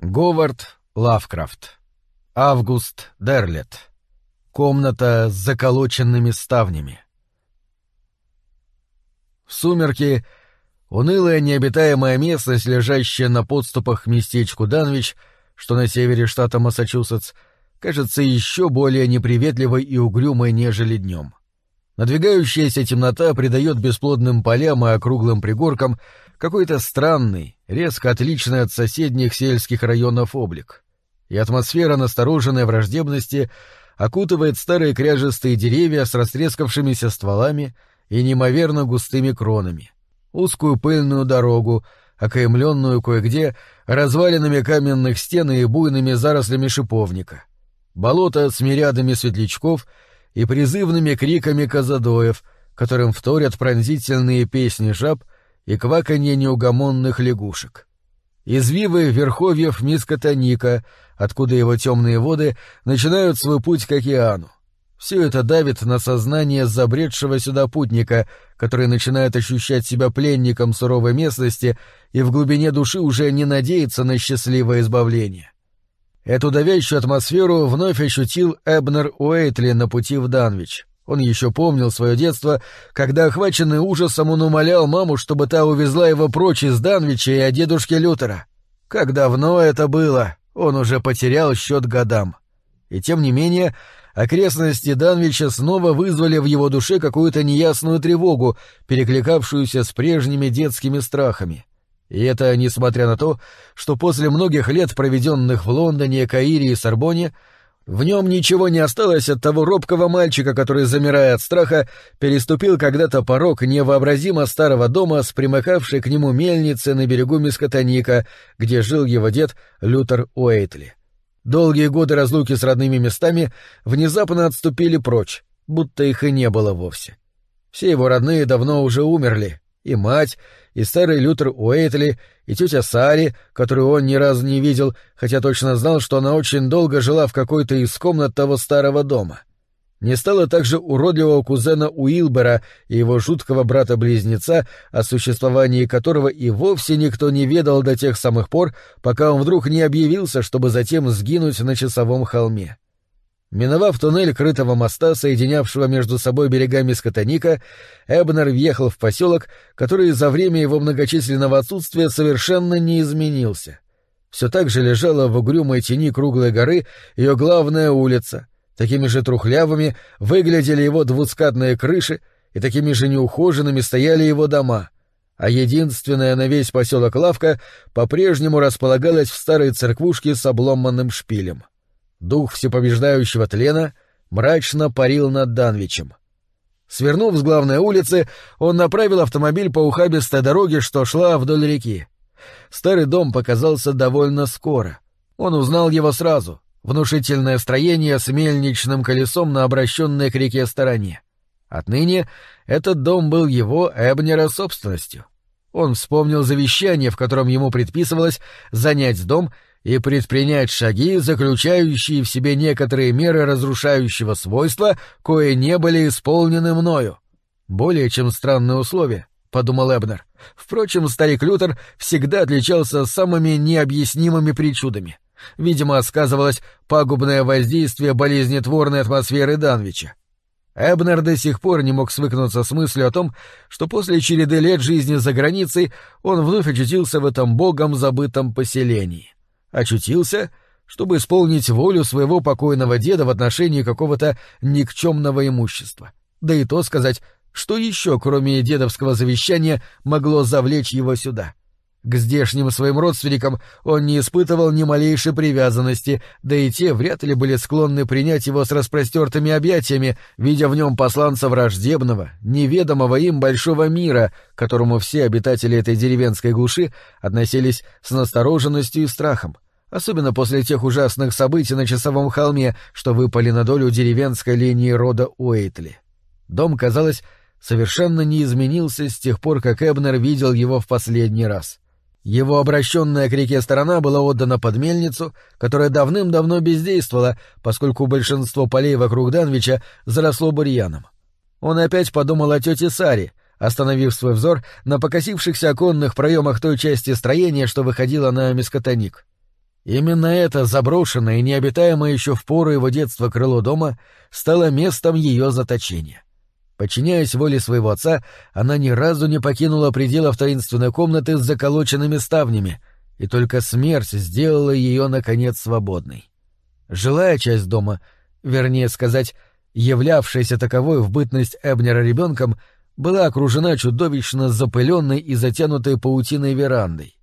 Говард Лавкрафт. Август Дерлет. Комната с заколоченными ставнями. В сумерки унылая необитаемая местность, лежащая на подступах к местечку Данвич, что на севере штата Массачусетс, кажется еще более неприветливой и угрюмой, нежели днем. Надвигающаяся темнота придает бесплодным полям и округлым пригоркам какой-то странный, резко отличный от соседних сельских районов облик. И атмосфера настороженной враждебности окутывает старые кряжестые деревья с растрескавшимися стволами и неимоверно густыми кронами, узкую пыльную дорогу, окаймленную кое-где развалинами каменных стен и буйными зарослями шиповника, болото с мириадами светлячков и призывными криками казадоев, которым вторят пронзительные песни жаб — и кваканье неугомонных лягушек. Извивы верховьев Мискотоника, откуда его темные воды начинают свой путь к океану. Все это давит на сознание забредшего сюда путника, который начинает ощущать себя пленником суровой местности и в глубине души уже не надеется на счастливое избавление. Эту давящую атмосферу вновь ощутил Эбнер Уэйтли на пути в Данвич. Он еще помнил свое детство, когда, охваченный ужасом, он умолял маму, чтобы та увезла его прочь из Данвича и от дедушки Лютера. Как давно это было, он уже потерял счет годам. И тем не менее, окрестности Данвича снова вызвали в его душе какую-то неясную тревогу, перекликавшуюся с прежними детскими страхами. И это несмотря на то, что после многих лет, проведенных в Лондоне, Каире и Сорбоне, в нем ничего не осталось от того робкого мальчика, который, замирая от страха, переступил когда-то порог невообразимо старого дома с примыкавшей к нему мельницы на берегу Мискотоника, где жил его дед Лютер Уэйтли. Долгие годы разлуки с родными местами внезапно отступили прочь, будто их и не было вовсе. Все его родные давно уже умерли, и мать, и старый Лютер Уэйтли, и тетя Сари, которую он ни разу не видел, хотя точно знал, что она очень долго жила в какой-то из комнат того старого дома. Не стало также уродливого кузена Уилбера и его жуткого брата-близнеца, о существовании которого и вовсе никто не ведал до тех самых пор, пока он вдруг не объявился, чтобы затем сгинуть на часовом холме. Миновав туннель крытого моста, соединявшего между собой берегами Скотоника, Эбнер въехал в поселок, который за время его многочисленного отсутствия совершенно не изменился. Все так же лежала в угрюмой тени круглой горы ее главная улица. Такими же трухлявыми выглядели его двускатные крыши, и такими же неухоженными стояли его дома. А единственная на весь поселок лавка по-прежнему располагалась в старой церквушке с обломанным шпилем. — Дух всепобеждающего тлена мрачно парил над Данвичем. Свернув с главной улицы, он направил автомобиль по ухабистой дороге, что шла вдоль реки. Старый дом показался довольно скоро. Он узнал его сразу. Внушительное строение с мельничным колесом на обращенной к реке стороне. Отныне этот дом был его, Эбнера, собственностью. Он вспомнил завещание, в котором ему предписывалось занять дом и предпринять шаги, заключающие в себе некоторые меры разрушающего свойства, кое не были исполнены мною. Более чем странные условия, — подумал Эбнер. Впрочем, старик Лютер всегда отличался самыми необъяснимыми причудами. Видимо, сказывалось пагубное воздействие болезнетворной атмосферы Данвича. Эбнер до сих пор не мог свыкнуться с мыслью о том, что после череды лет жизни за границей он вновь очутился в этом богом забытом поселении очутился, чтобы исполнить волю своего покойного деда в отношении какого-то никчемного имущества. Да и то сказать, что еще, кроме дедовского завещания, могло завлечь его сюда. К здешним своим родственникам он не испытывал ни малейшей привязанности, да и те вряд ли были склонны принять его с распростертыми объятиями, видя в нем посланца враждебного, неведомого им большого мира, которому все обитатели этой деревенской глуши относились с настороженностью и страхом, особенно после тех ужасных событий на часовом холме, что выпали на долю деревенской линии рода Уэйтли. Дом, казалось, совершенно не изменился с тех пор, как Эбнер видел его в последний раз. Его обращенная к реке сторона была отдана под мельницу, которая давным-давно бездействовала, поскольку большинство полей вокруг Данвича заросло бурьяном. Он опять подумал о тете Саре, остановив свой взор на покосившихся оконных проемах той части строения, что выходила на мискотоник. Именно это заброшенное и необитаемое еще в пору его детства крыло дома стало местом ее заточения. Подчиняясь воле своего отца, она ни разу не покинула пределов таинственной комнаты с заколоченными ставнями, и только смерть сделала ее, наконец, свободной. Жилая часть дома, вернее сказать, являвшаяся таковой в бытность Эбнера ребенком, была окружена чудовищно запыленной и затянутой паутиной верандой.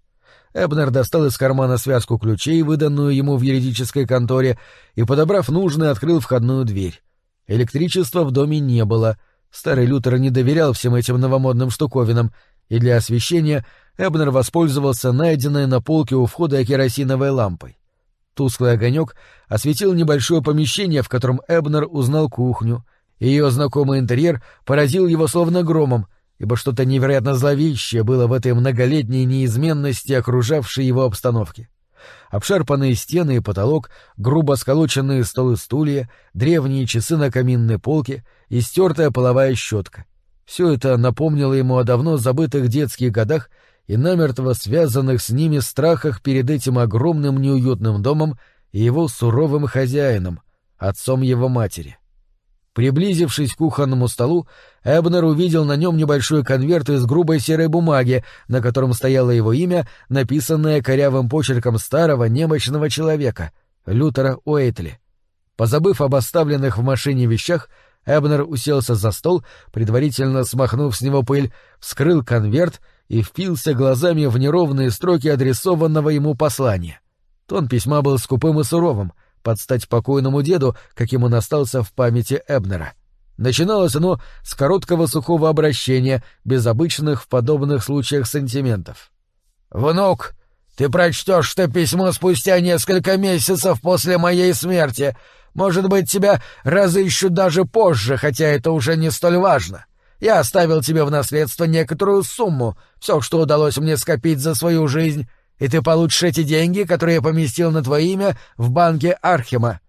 Эбнер достал из кармана связку ключей, выданную ему в юридической конторе, и, подобрав нужный, открыл входную дверь. Электричества в доме не было — Старый Лютер не доверял всем этим новомодным штуковинам, и для освещения Эбнер воспользовался найденной на полке у входа керосиновой лампой. Тусклый огонек осветил небольшое помещение, в котором Эбнер узнал кухню, ее знакомый интерьер поразил его словно громом, ибо что-то невероятно зловещее было в этой многолетней неизменности окружавшей его обстановки обшарпанные стены и потолок, грубо сколоченные столы и стулья, древние часы на каминной полке и стертая половая щетка. Все это напомнило ему о давно забытых детских годах и намертво связанных с ними страхах перед этим огромным неуютным домом и его суровым хозяином, отцом его матери. Приблизившись к кухонному столу, Эбнер увидел на нем небольшой конверт из грубой серой бумаги, на котором стояло его имя, написанное корявым почерком старого немощного человека, Лютера Уэйтли. Позабыв об оставленных в машине вещах, Эбнер уселся за стол, предварительно смахнув с него пыль, вскрыл конверт и впился глазами в неровные строки адресованного ему послания. Тон письма был скупым и суровым — под стать покойному деду, каким он остался в памяти Эбнера. Начиналось оно с короткого сухого обращения, без обычных в подобных случаях сантиментов. «Внук, ты прочтешь это письмо спустя несколько месяцев после моей смерти. Может быть, тебя разыщут даже позже, хотя это уже не столь важно. Я оставил тебе в наследство некоторую сумму, все, что удалось мне скопить за свою жизнь, и ты получишь эти деньги, которые я поместил на твое имя в банке Архима.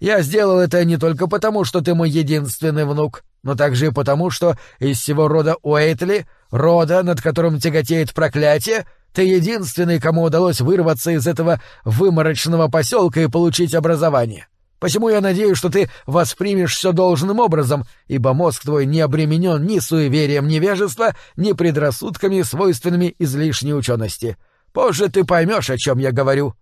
Я сделал это не только потому, что ты мой единственный внук, но также и потому, что из всего рода Уэйтли, рода, над которым тяготеет проклятие, ты единственный, кому удалось вырваться из этого выморочного поселка и получить образование. Посему я надеюсь, что ты воспримешь все должным образом, ибо мозг твой не обременен ни суеверием невежества, ни предрассудками, свойственными излишней учености. Позже ты поймешь, о чем я говорю.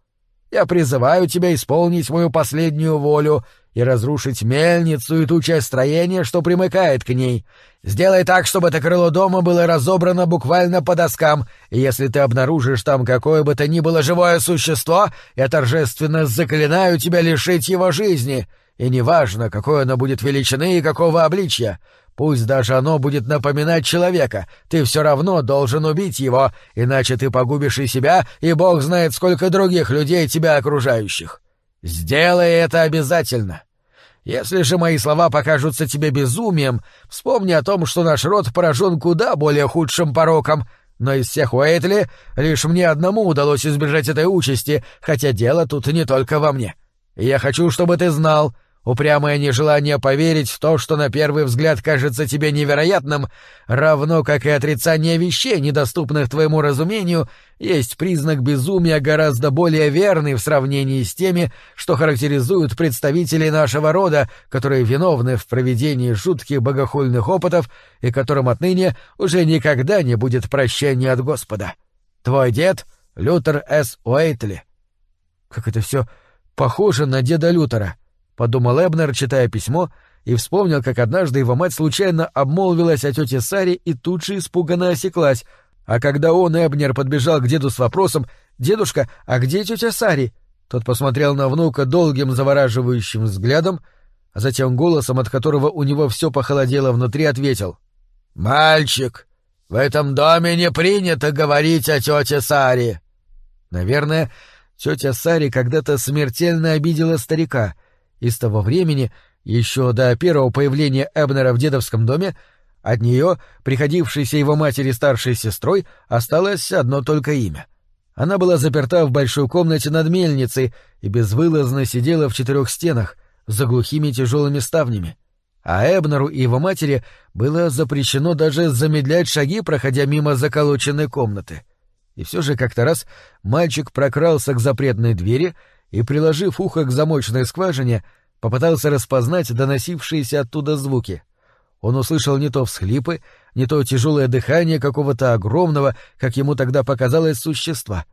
Я призываю тебя исполнить мою последнюю волю и разрушить мельницу и ту часть строения, что примыкает к ней. Сделай так, чтобы это крыло дома было разобрано буквально по доскам, и если ты обнаружишь там какое бы то ни было живое существо, я торжественно заклинаю тебя лишить его жизни, и неважно, какой оно будет величины и какого обличья. Пусть даже оно будет напоминать человека, ты все равно должен убить его, иначе ты погубишь и себя, и бог знает, сколько других людей тебя окружающих. Сделай это обязательно. Если же мои слова покажутся тебе безумием, вспомни о том, что наш род поражен куда более худшим пороком, но из всех Уэйтли лишь мне одному удалось избежать этой участи, хотя дело тут не только во мне. я хочу, чтобы ты знал, Упрямое нежелание поверить в то, что на первый взгляд кажется тебе невероятным, равно как и отрицание вещей, недоступных твоему разумению, есть признак безумия гораздо более верный в сравнении с теми, что характеризуют представителей нашего рода, которые виновны в проведении жутких богохульных опытов и которым отныне уже никогда не будет прощения от Господа. Твой дед — Лютер С. Уэйтли. Как это все похоже на деда Лютера подумал Эбнер, читая письмо, и вспомнил, как однажды его мать случайно обмолвилась о тете Саре и тут же испуганно осеклась. А когда он, Эбнер, подбежал к деду с вопросом «Дедушка, а где тетя Сари?» Тот посмотрел на внука долгим завораживающим взглядом, а затем голосом, от которого у него все похолодело внутри, ответил «Мальчик, в этом доме не принято говорить о тете Саре». Наверное, тетя Сари когда-то смертельно обидела старика — и с того времени, еще до первого появления Эбнера в дедовском доме, от нее, приходившейся его матери старшей сестрой, осталось одно только имя. Она была заперта в большой комнате над мельницей и безвылазно сидела в четырех стенах, за глухими тяжелыми ставнями. А Эбнеру и его матери было запрещено даже замедлять шаги, проходя мимо заколоченной комнаты. И все же как-то раз мальчик прокрался к запретной двери и, приложив ухо к замочной скважине, попытался распознать доносившиеся оттуда звуки. Он услышал не то всхлипы, не то тяжелое дыхание какого-то огромного, как ему тогда показалось, существа.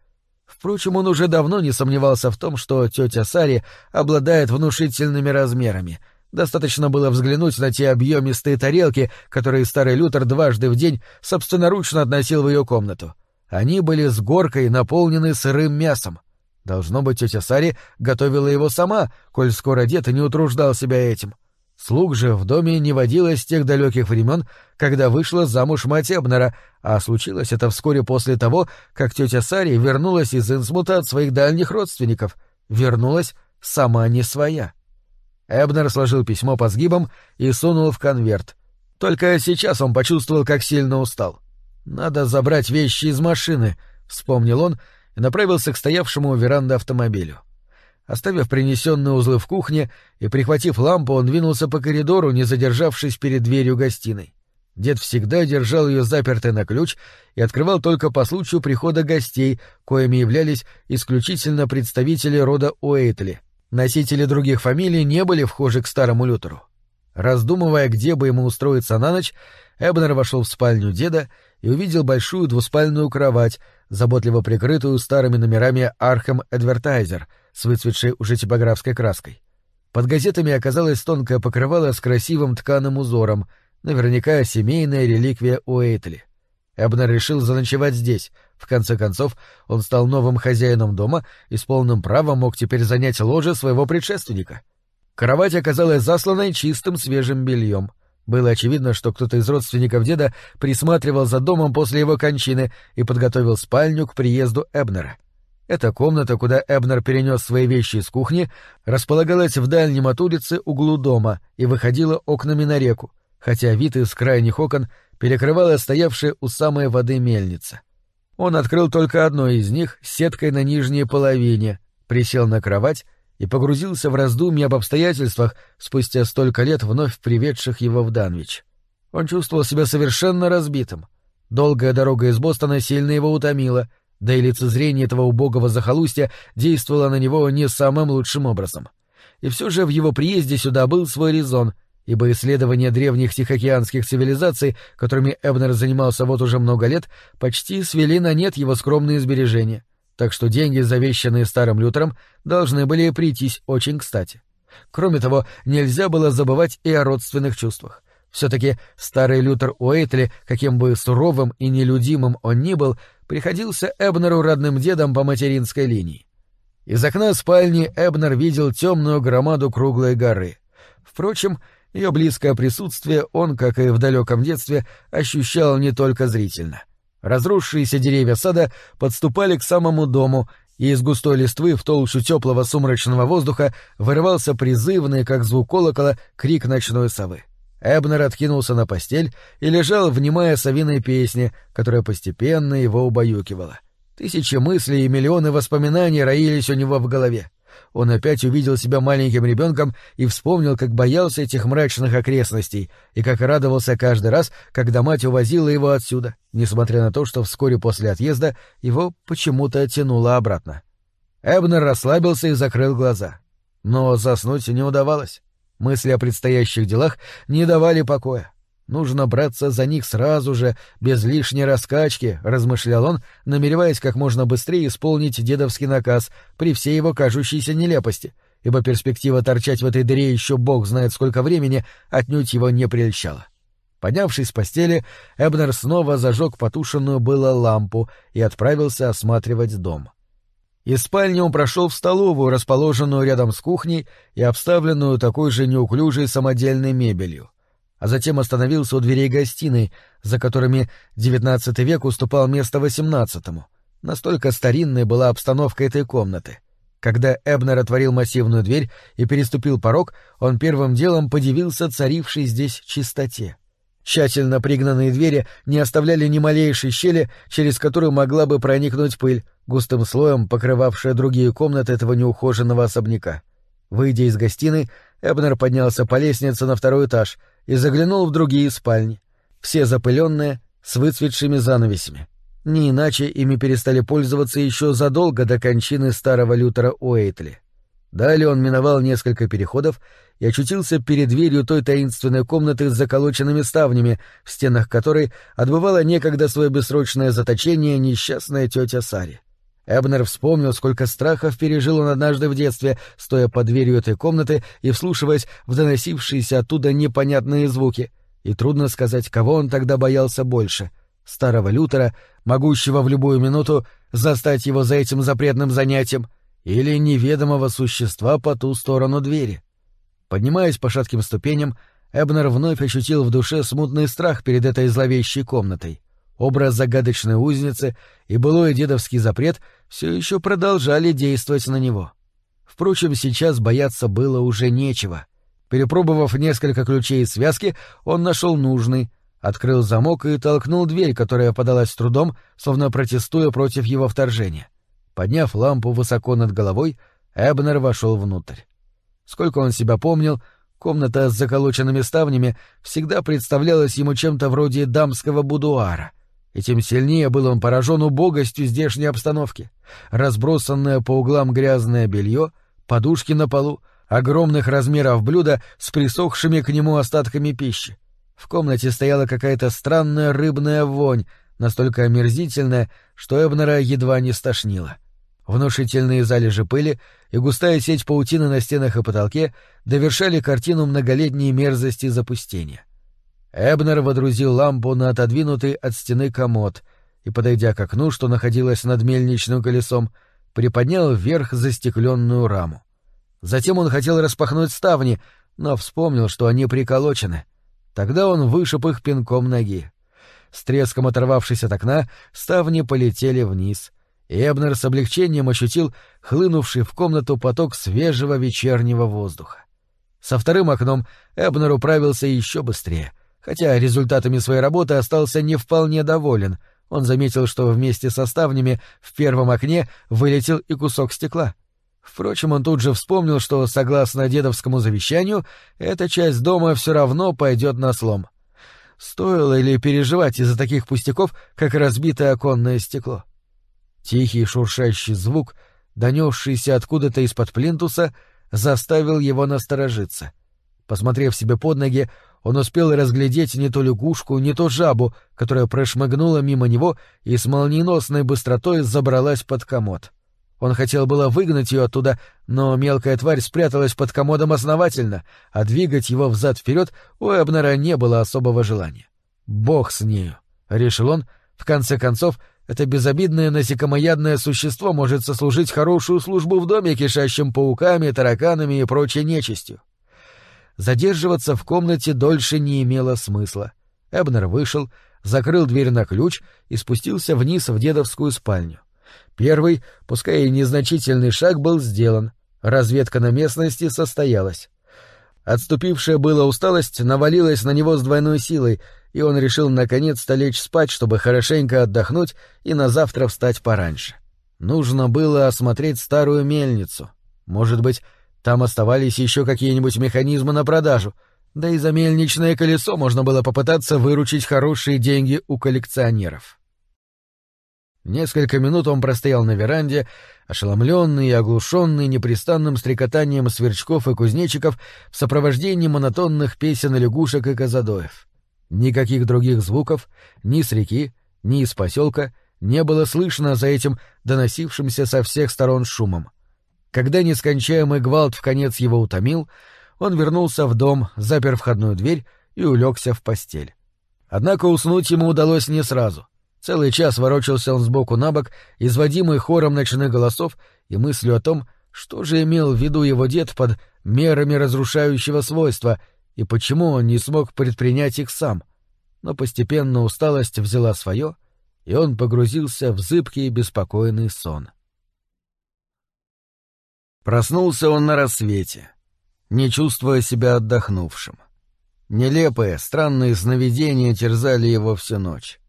Впрочем, он уже давно не сомневался в том, что тетя Сари обладает внушительными размерами. Достаточно было взглянуть на те объемистые тарелки, которые старый Лютер дважды в день собственноручно относил в ее комнату. Они были с горкой, наполнены сырым мясом. Должно быть, тетя Сари готовила его сама, коль скоро дед не утруждал себя этим. Слуг же в доме не водилось с тех далеких времен, когда вышла замуж мать Эбнера, а случилось это вскоре после того, как тетя Сари вернулась из Инсмута от своих дальних родственников. Вернулась сама не своя. Эбнер сложил письмо по сгибам и сунул в конверт. Только сейчас он почувствовал, как сильно устал. «Надо забрать вещи из машины», — вспомнил он и направился к стоявшему у веранды автомобилю. Оставив принесенные узлы в кухне и прихватив лампу, он двинулся по коридору, не задержавшись перед дверью гостиной. Дед всегда держал ее запертой на ключ и открывал только по случаю прихода гостей, коими являлись исключительно представители рода Уэйтли. Носители других фамилий не были вхожи к старому Лютеру. Раздумывая, где бы ему устроиться на ночь, Эбнер вошел в спальню деда и увидел большую двуспальную кровать, заботливо прикрытую старыми номерами «Arkham Advertiser» с выцветшей уже типографской краской. Под газетами оказалось тонкое покрывало с красивым тканым узором, наверняка семейная реликвия Уэйтли. Эбнер решил заночевать здесь. В конце концов, он стал новым хозяином дома и с полным правом мог теперь занять ложе своего предшественника. Кровать оказалась засланной чистым свежим бельем — было очевидно, что кто-то из родственников деда присматривал за домом после его кончины и подготовил спальню к приезду Эбнера. Эта комната, куда Эбнер перенес свои вещи из кухни, располагалась в дальнем от улицы углу дома и выходила окнами на реку, хотя вид из крайних окон перекрывала стоявшая у самой воды мельница. Он открыл только одно из них сеткой на нижней половине, присел на кровать и погрузился в раздумья об обстоятельствах, спустя столько лет вновь приведших его в Данвич. Он чувствовал себя совершенно разбитым. Долгая дорога из Бостона сильно его утомила, да и лицезрение этого убогого захолустья действовало на него не самым лучшим образом. И все же в его приезде сюда был свой резон, ибо исследования древних тихоокеанских цивилизаций, которыми Эбнер занимался вот уже много лет, почти свели на нет его скромные сбережения — так что деньги, завещанные старым Лютером, должны были прийтись очень кстати. Кроме того, нельзя было забывать и о родственных чувствах. Все-таки старый Лютер Уэйтли, каким бы суровым и нелюдимым он ни был, приходился Эбнеру родным дедом по материнской линии. Из окна спальни Эбнер видел темную громаду круглой горы. Впрочем, ее близкое присутствие он, как и в далеком детстве, ощущал не только зрительно. Разросшиеся деревья сада подступали к самому дому, и из густой листвы в толщу теплого сумрачного воздуха вырывался призывный, как звук колокола, крик ночной совы. Эбнер откинулся на постель и лежал, внимая совиной песни, которая постепенно его убаюкивала. Тысячи мыслей и миллионы воспоминаний роились у него в голове. Он опять увидел себя маленьким ребенком и вспомнил, как боялся этих мрачных окрестностей и как радовался каждый раз, когда мать увозила его отсюда, несмотря на то, что вскоре после отъезда его почему-то тянуло обратно. Эбнер расслабился и закрыл глаза. Но заснуть не удавалось. Мысли о предстоящих делах не давали покоя. Нужно браться за них сразу же, без лишней раскачки, размышлял он, намереваясь как можно быстрее исполнить дедовский наказ при всей его кажущейся нелепости, ибо перспектива торчать в этой дыре еще бог знает сколько времени отнюдь его не прельщала. Поднявшись с постели, Эбнер снова зажег потушенную было лампу и отправился осматривать дом. Из спальни он прошел в столовую, расположенную рядом с кухней и обставленную такой же неуклюжей самодельной мебелью а затем остановился у дверей гостиной, за которыми XIX век уступал место XVIII. Настолько старинной была обстановка этой комнаты. Когда Эбнер отворил массивную дверь и переступил порог, он первым делом подивился царившей здесь чистоте. Тщательно пригнанные двери не оставляли ни малейшей щели, через которую могла бы проникнуть пыль, густым слоем покрывавшая другие комнаты этого неухоженного особняка. Выйдя из гостиной, Эбнер поднялся по лестнице на второй этаж — и заглянул в другие спальни, все запыленные, с выцветшими занавесями. Не иначе ими перестали пользоваться еще задолго до кончины старого Лютера Уэйтли. Далее он миновал несколько переходов и очутился перед дверью той таинственной комнаты с заколоченными ставнями, в стенах которой отбывала некогда свое бессрочное заточение несчастная тетя Сари. Эбнер вспомнил, сколько страхов пережил он однажды в детстве, стоя под дверью этой комнаты и вслушиваясь в доносившиеся оттуда непонятные звуки. И трудно сказать, кого он тогда боялся больше — старого Лютера, могущего в любую минуту застать его за этим запретным занятием, или неведомого существа по ту сторону двери. Поднимаясь по шатким ступеням, Эбнер вновь ощутил в душе смутный страх перед этой зловещей комнатой. Образ загадочной узницы и былой дедовский запрет все еще продолжали действовать на него. Впрочем, сейчас бояться было уже нечего. Перепробовав несколько ключей и связки, он нашел нужный, открыл замок и толкнул дверь, которая подалась с трудом, словно протестуя против его вторжения. Подняв лампу высоко над головой, Эбнер вошел внутрь. Сколько он себя помнил, комната с заколоченными ставнями всегда представлялась ему чем-то вроде дамского будуара и тем сильнее был он поражен убогостью здешней обстановки. Разбросанное по углам грязное белье, подушки на полу, огромных размеров блюда с присохшими к нему остатками пищи. В комнате стояла какая-то странная рыбная вонь, настолько омерзительная, что Эбнера едва не стошнило. Внушительные залежи пыли и густая сеть паутины на стенах и потолке довершали картину многолетней мерзости запустения. Эбнер водрузил лампу на отодвинутый от стены комод и, подойдя к окну, что находилось над мельничным колесом, приподнял вверх застекленную раму. Затем он хотел распахнуть ставни, но вспомнил, что они приколочены. Тогда он вышиб их пинком ноги. С треском оторвавшись от окна, ставни полетели вниз, и Эбнер с облегчением ощутил хлынувший в комнату поток свежего вечернего воздуха. Со вторым окном Эбнер управился еще быстрее — Хотя результатами своей работы остался не вполне доволен, он заметил, что вместе со ставнями в первом окне вылетел и кусок стекла. Впрочем, он тут же вспомнил, что, согласно дедовскому завещанию, эта часть дома все равно пойдет на слом. Стоило ли переживать из-за таких пустяков, как разбитое оконное стекло? Тихий шуршащий звук, донесшийся откуда-то из-под плинтуса, заставил его насторожиться. Посмотрев себе под ноги, он успел разглядеть не то лягушку, не то жабу, которая прошмыгнула мимо него и с молниеносной быстротой забралась под комод. Он хотел было выгнать ее оттуда, но мелкая тварь спряталась под комодом основательно, а двигать его взад-вперед у Эбнера не было особого желания. «Бог с нею», — решил он, — «в конце концов, это безобидное насекомоядное существо может сослужить хорошую службу в доме, кишащем пауками, тараканами и прочей нечистью. Задерживаться в комнате дольше не имело смысла. Эбнер вышел, закрыл дверь на ключ и спустился вниз в дедовскую спальню. Первый, пускай и незначительный шаг был сделан. Разведка на местности состоялась. Отступившая была усталость навалилась на него с двойной силой, и он решил наконец-то лечь спать, чтобы хорошенько отдохнуть и на завтра встать пораньше. Нужно было осмотреть старую мельницу. Может быть, там оставались еще какие-нибудь механизмы на продажу, да и за мельничное колесо можно было попытаться выручить хорошие деньги у коллекционеров. Несколько минут он простоял на веранде, ошеломленный и оглушенный непрестанным стрекотанием сверчков и кузнечиков в сопровождении монотонных песен лягушек и казадоев. Никаких других звуков, ни с реки, ни из поселка, не было слышно за этим доносившимся со всех сторон шумом. Когда нескончаемый гвалт в конец его утомил, он вернулся в дом, запер входную дверь и улегся в постель. Однако уснуть ему удалось не сразу. Целый час ворочался он сбоку на бок, изводимый хором ночных голосов и мыслью о том, что же имел в виду его дед под мерами разрушающего свойства и почему он не смог предпринять их сам. Но постепенно усталость взяла свое, и он погрузился в зыбкий беспокойный сон. Проснулся он на рассвете, не чувствуя себя отдохнувшим. Нелепые, странные сновидения терзали его всю ночь.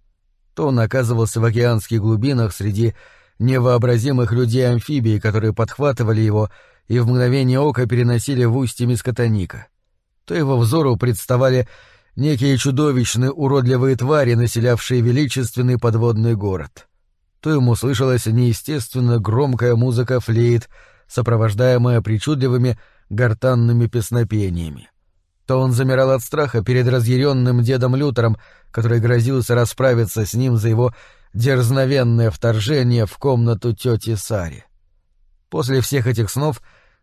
То он оказывался в океанских глубинах среди невообразимых людей-амфибий, которые подхватывали его и в мгновение ока переносили в устье Мискотоника. То его взору представали некие чудовищные уродливые твари, населявшие величественный подводный город. то ему слышалась неестественно громкая музыка флейт, сопровождаемая причудливыми гортанными песнопениями. То он замирал от страха перед разъяренным дедом Лютером, который грозился расправиться с ним за его дерзновенное вторжение в комнату тети Сари. После всех этих снов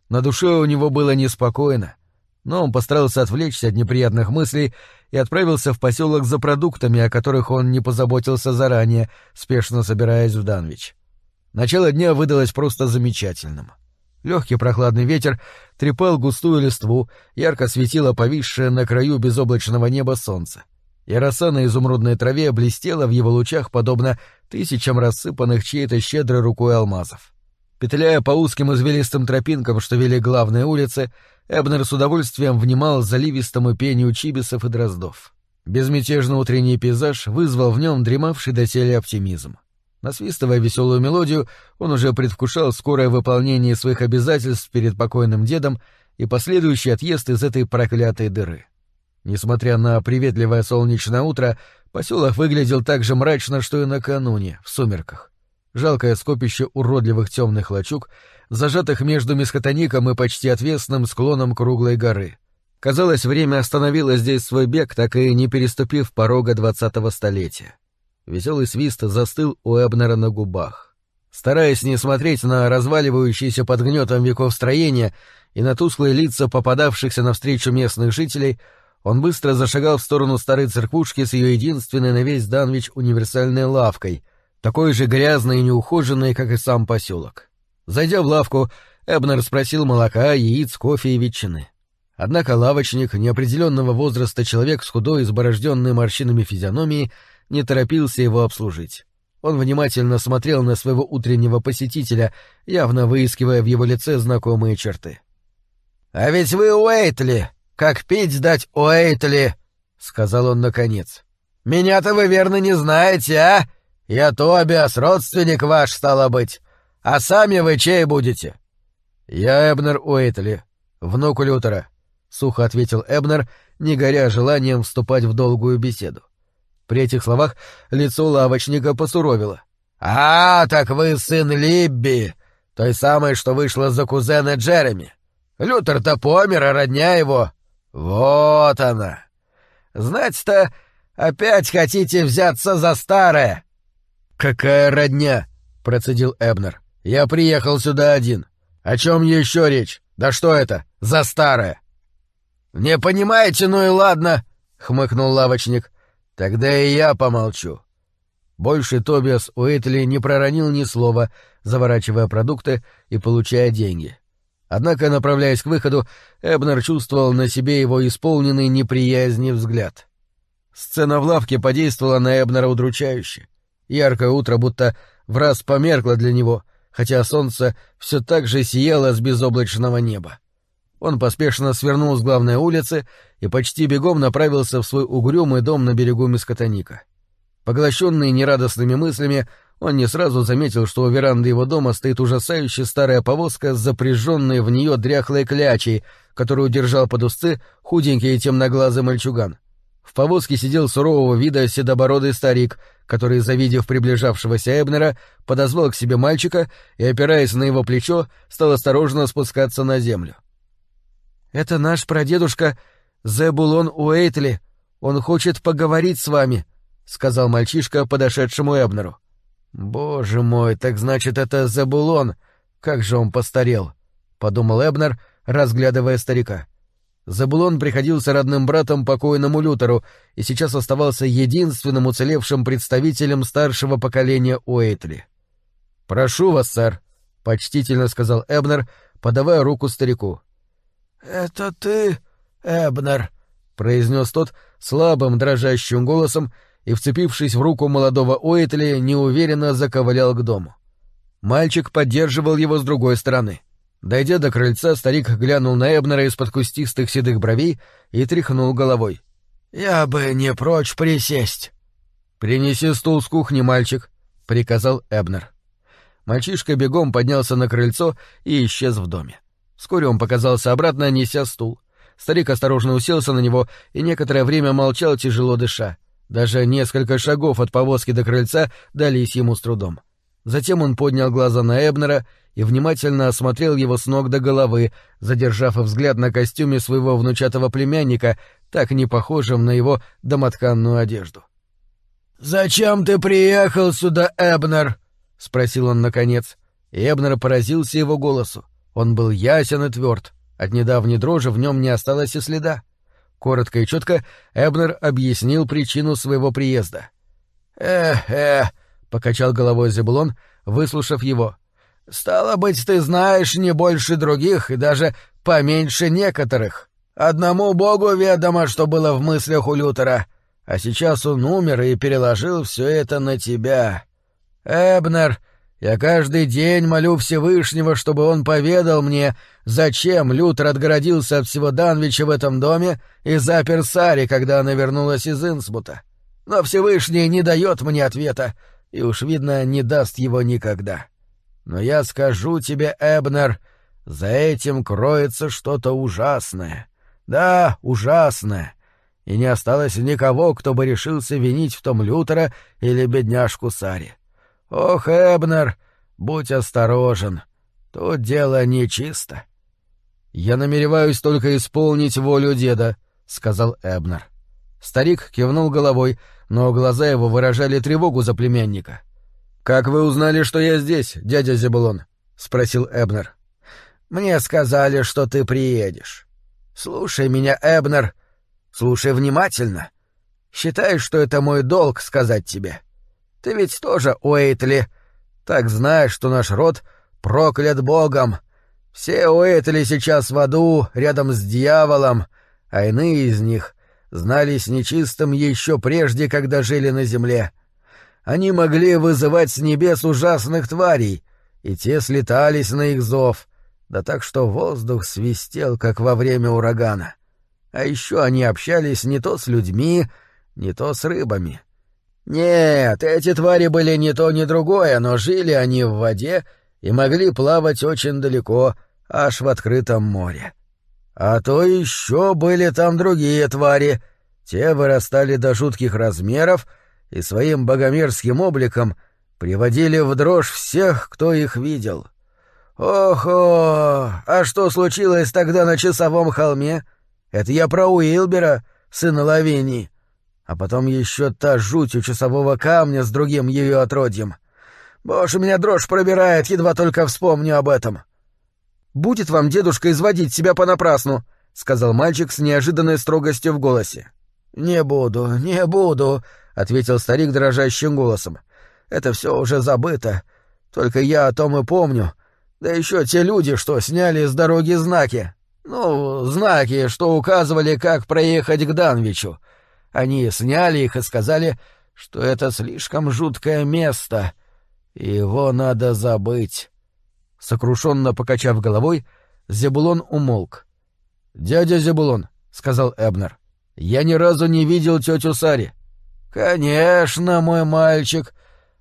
на душе у него было неспокойно, но он постарался отвлечься от неприятных мыслей и отправился в поселок за продуктами, о которых он не позаботился заранее, спешно собираясь в Данвич. Начало дня выдалось просто замечательным. Легкий прохладный ветер трепал густую листву, ярко светило повисшее на краю безоблачного неба солнце. И на изумрудной траве блестела в его лучах, подобно тысячам рассыпанных чьей-то щедрой рукой алмазов. Петляя по узким извилистым тропинкам, что вели главные улицы, Эбнер с удовольствием внимал заливистому пению чибисов и дроздов. Безмятежный утренний пейзаж вызвал в нем дремавший доселе оптимизм. Насвистывая веселую мелодию, он уже предвкушал скорое выполнение своих обязательств перед покойным дедом и последующий отъезд из этой проклятой дыры. Несмотря на приветливое солнечное утро, поселок выглядел так же мрачно, что и накануне, в сумерках. Жалкое скопище уродливых темных лачуг — зажатых между мискотоником и почти отвесным склоном круглой горы. Казалось, время остановило здесь свой бег, так и не переступив порога двадцатого столетия. Веселый свист застыл у Эбнера на губах. Стараясь не смотреть на разваливающиеся под гнетом веков строения и на тусклые лица попадавшихся навстречу местных жителей, он быстро зашагал в сторону старой церквушки с ее единственной на весь Данвич универсальной лавкой, такой же грязной и неухоженной, как и сам поселок. Зайдя в лавку, Эбнер спросил молока, яиц, кофе и ветчины. Однако лавочник, неопределенного возраста человек с худой, изборожденной морщинами физиономией, не торопился его обслужить. Он внимательно смотрел на своего утреннего посетителя, явно выискивая в его лице знакомые черты. «А ведь вы Уэйтли! Как пить дать Уэйтли!» — сказал он наконец. «Меня-то вы верно не знаете, а? Я Тобиас, родственник ваш, стало быть. А сами вы чей будете? Я Эбнер Уэйтли, внук Лютера, сухо ответил Эбнер, не горя желанием вступать в долгую беседу. При этих словах лицо лавочника посуровило. «А, так вы сын Либби, той самой, что вышла за кузена Джереми. Лютер-то помер, а родня его... Вот она. Знать-то, опять хотите взяться за старое?» «Какая родня?» — процедил Эбнер. Я приехал сюда один. О чем еще речь? Да что это? За старое. Не понимаете, ну и ладно, хмыкнул лавочник. Тогда и я помолчу. Больше Тобиас Уитли не проронил ни слова, заворачивая продукты и получая деньги. Однако, направляясь к выходу, Эбнер чувствовал на себе его исполненный неприязни взгляд. Сцена в лавке подействовала на Эбнера удручающе. Яркое утро будто в раз померкло для него — хотя солнце все так же сияло с безоблачного неба. Он поспешно свернул с главной улицы и почти бегом направился в свой угрюмый дом на берегу Мискотоника. Поглощенный нерадостными мыслями, он не сразу заметил, что у веранды его дома стоит ужасающая старая повозка с запряженной в нее дряхлой клячей, которую держал под узцы худенький и темноглазый мальчуган. В повозке сидел сурового вида седобородый старик, который, завидев приближавшегося Эбнера, подозвал к себе мальчика и, опираясь на его плечо, стал осторожно спускаться на землю. «Это наш прадедушка Зебулон Уэйтли. Он хочет поговорить с вами», — сказал мальчишка подошедшему Эбнеру. «Боже мой, так значит, это Зебулон. Как же он постарел», — подумал Эбнер, разглядывая старика. Забулон приходился родным братом покойному Лютеру и сейчас оставался единственным уцелевшим представителем старшего поколения Уэйтли. «Прошу вас, сэр», — почтительно сказал Эбнер, подавая руку старику. «Это ты, Эбнер?» — произнес тот слабым дрожащим голосом и, вцепившись в руку молодого Уэйтли, неуверенно заковылял к дому. Мальчик поддерживал его с другой стороны. Дойдя до крыльца, старик глянул на Эбнера из-под кустистых седых бровей и тряхнул головой. «Я бы не прочь присесть». «Принеси стул с кухни, мальчик», — приказал Эбнер. Мальчишка бегом поднялся на крыльцо и исчез в доме. Вскоре он показался обратно, неся стул. Старик осторожно уселся на него и некоторое время молчал, тяжело дыша. Даже несколько шагов от повозки до крыльца дались ему с трудом. Затем он поднял глаза на Эбнера и внимательно осмотрел его с ног до головы, задержав взгляд на костюме своего внучатого племянника, так не похожем на его домотканную одежду. «Зачем ты приехал сюда, Эбнер?» — спросил он наконец. И Эбнер поразился его голосу. Он был ясен и тверд. От недавней дрожи в нем не осталось и следа. Коротко и четко Эбнер объяснил причину своего приезда. «Эх-эх», — покачал головой Зебулон, выслушав его. «Стало быть, ты знаешь не больше других и даже поменьше некоторых. Одному богу ведомо, что было в мыслях у Лютера, а сейчас он умер и переложил все это на тебя. Эбнер, я каждый день молю Всевышнего, чтобы он поведал мне, зачем Лютер отгородился от всего Данвича в этом доме и запер Сари, когда она вернулась из Инсмута. Но Всевышний не дает мне ответа, и уж, видно, не даст его никогда. Но я скажу тебе, Эбнер, за этим кроется что-то ужасное. Да, ужасное. И не осталось никого, кто бы решился винить в том Лютера или бедняжку Сари. Ох, Эбнер, будь осторожен. Тут дело нечисто. Я намереваюсь только исполнить волю деда, сказал Эбнер. Старик кивнул головой, но глаза его выражали тревогу за племянника. «Как вы узнали, что я здесь, дядя Зебулон?» — спросил Эбнер. «Мне сказали, что ты приедешь. Слушай меня, Эбнер, слушай внимательно. Считай, что это мой долг сказать тебе. Ты ведь тоже Уэйтли. Так знаешь, что наш род проклят Богом. Все Уэйтли сейчас в аду, рядом с дьяволом, а иные из них знали с нечистым еще прежде, когда жили на земле. Они могли вызывать с небес ужасных тварей, и те слетались на их зов, да так что воздух свистел, как во время урагана. А еще они общались не то с людьми, не то с рыбами. Нет, эти твари были не то ни другое, но жили они в воде и могли плавать очень далеко, аж в открытом море. А то еще были там другие твари. Те вырастали до жутких размеров и своим богомерзким обликом приводили в дрожь всех, кто их видел. Охо! А что случилось тогда на часовом холме? Это я про Уилбера, сына Лавинии. А потом еще та жуть у часового камня с другим ее отродьем. Боже, меня дрожь пробирает, едва только вспомню об этом. — «Будет вам, дедушка, изводить себя понапрасну», — сказал мальчик с неожиданной строгостью в голосе. «Не буду, не буду», — ответил старик дрожащим голосом. «Это все уже забыто. Только я о том и помню. Да еще те люди, что сняли с дороги знаки. Ну, знаки, что указывали, как проехать к Данвичу. Они сняли их и сказали, что это слишком жуткое место, и его надо забыть. Сокрушенно покачав головой, Зебулон умолк. «Дядя Зебулон», — сказал Эбнер, — «я ни разу не видел тетю Сари». «Конечно, мой мальчик.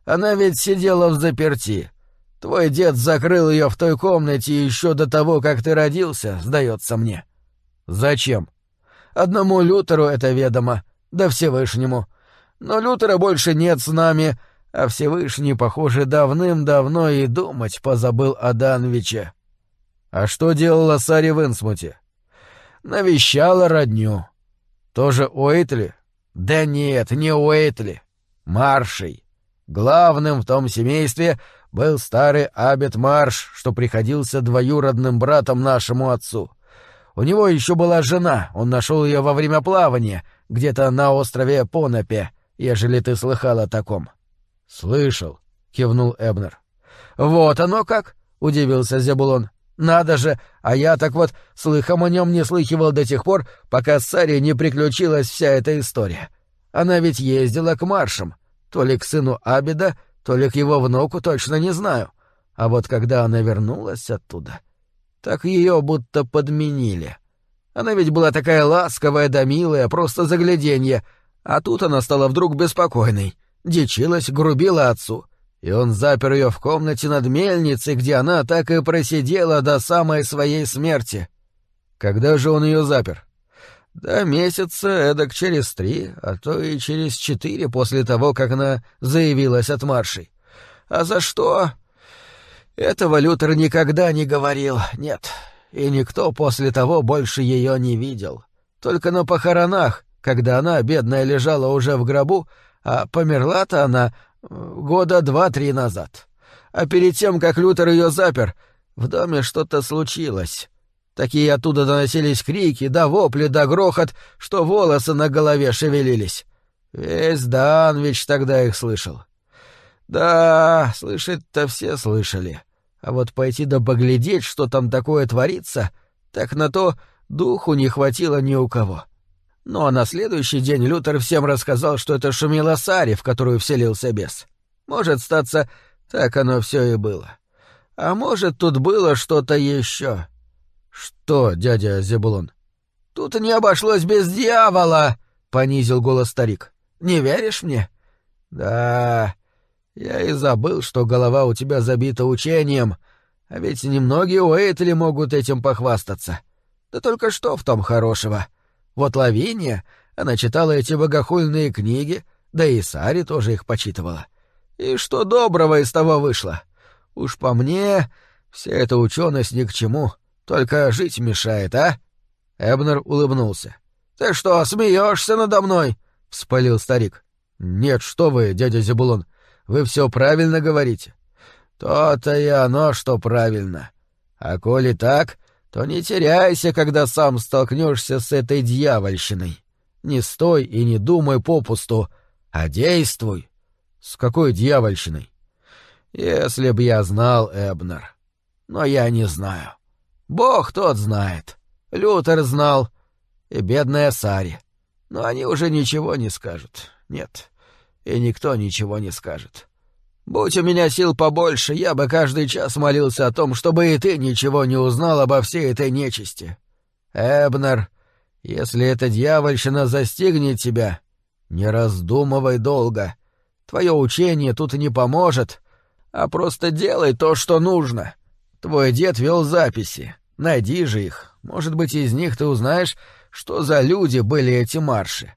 Она ведь сидела в заперти. Твой дед закрыл ее в той комнате еще до того, как ты родился, сдается мне». «Зачем?» «Одному Лютеру это ведомо, да Всевышнему. Но Лютера больше нет с нами, а Всевышний, похоже, давным-давно и думать позабыл о Данвиче. А что делала Сари в Инсмуте? Навещала родню. Тоже Уэйтли? Да нет, не Уэйтли. Маршей. Главным в том семействе был старый Абет Марш, что приходился двоюродным братом нашему отцу. У него еще была жена, он нашел ее во время плавания, где-то на острове Понапе, ежели ты слыхал о таком. — «Слышал», — кивнул Эбнер. «Вот оно как!» — удивился Зебулон. «Надо же! А я так вот слыхом о нем не слыхивал до тех пор, пока с Сари не приключилась вся эта история. Она ведь ездила к маршам, то ли к сыну Абида, то ли к его внуку, точно не знаю. А вот когда она вернулась оттуда, так ее будто подменили. Она ведь была такая ласковая да милая, просто загляденье, а тут она стала вдруг беспокойной дичилась, грубила отцу, и он запер ее в комнате над мельницей, где она так и просидела до самой своей смерти. Когда же он ее запер? Да месяца эдак через три, а то и через четыре после того, как она заявилась от маршей. А за что? Этого Лютер никогда не говорил, нет. И никто после того больше ее не видел. Только на похоронах, когда она, бедная, лежала уже в гробу, а померла-то она года два-три назад. А перед тем, как Лютер ее запер, в доме что-то случилось. Такие оттуда доносились крики, да вопли, да грохот, что волосы на голове шевелились. Весь Данвич тогда их слышал. Да, слышать-то все слышали. А вот пойти да поглядеть, что там такое творится, так на то духу не хватило ни у кого. Ну а на следующий день Лютер всем рассказал, что это шумела Сари, в которую вселился бес. Может, статься, так оно все и было. А может, тут было что-то еще. Что, дядя Зебулон? Тут не обошлось без дьявола, понизил голос старик. Не веришь мне? Да, я и забыл, что голова у тебя забита учением, а ведь немногие Уэйтли могут этим похвастаться. Да только что в том хорошего? Вот Лавиния, она читала эти богохульные книги, да и Сари тоже их почитывала. И что доброго из того вышло? Уж по мне, вся эта ученость ни к чему, только жить мешает, а? Эбнер улыбнулся. Ты что, смеешься надо мной? вспылил старик. Нет, что вы, дядя Зебулон, вы все правильно говорите. То-то и оно, что правильно. А коли так, то не теряйся, когда сам столкнешься с этой дьявольщиной. Не стой и не думай попусту, а действуй. С какой дьявольщиной? Если б я знал, Эбнер. Но я не знаю. Бог тот знает. Лютер знал. И бедная Сари. Но они уже ничего не скажут. Нет. И никто ничего не скажет. Будь у меня сил побольше, я бы каждый час молился о том, чтобы и ты ничего не узнал обо всей этой нечисти. Эбнер, если эта дьявольщина застигнет тебя, не раздумывай долго. Твое учение тут не поможет, а просто делай то, что нужно. Твой дед вел записи. Найди же их. Может быть, из них ты узнаешь, что за люди были эти марши.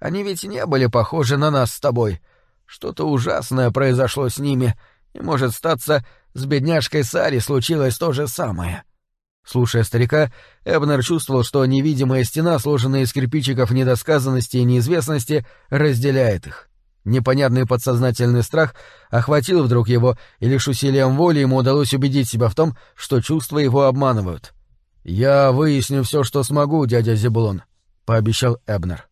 Они ведь не были похожи на нас с тобой. Что-то ужасное произошло с ними, и, может, статься, с бедняжкой Сари случилось то же самое. Слушая старика, Эбнер чувствовал, что невидимая стена, сложенная из кирпичиков недосказанности и неизвестности, разделяет их. Непонятный подсознательный страх охватил вдруг его, и лишь усилием воли ему удалось убедить себя в том, что чувства его обманывают. «Я выясню все, что смогу, дядя Зебулон», — пообещал Эбнер.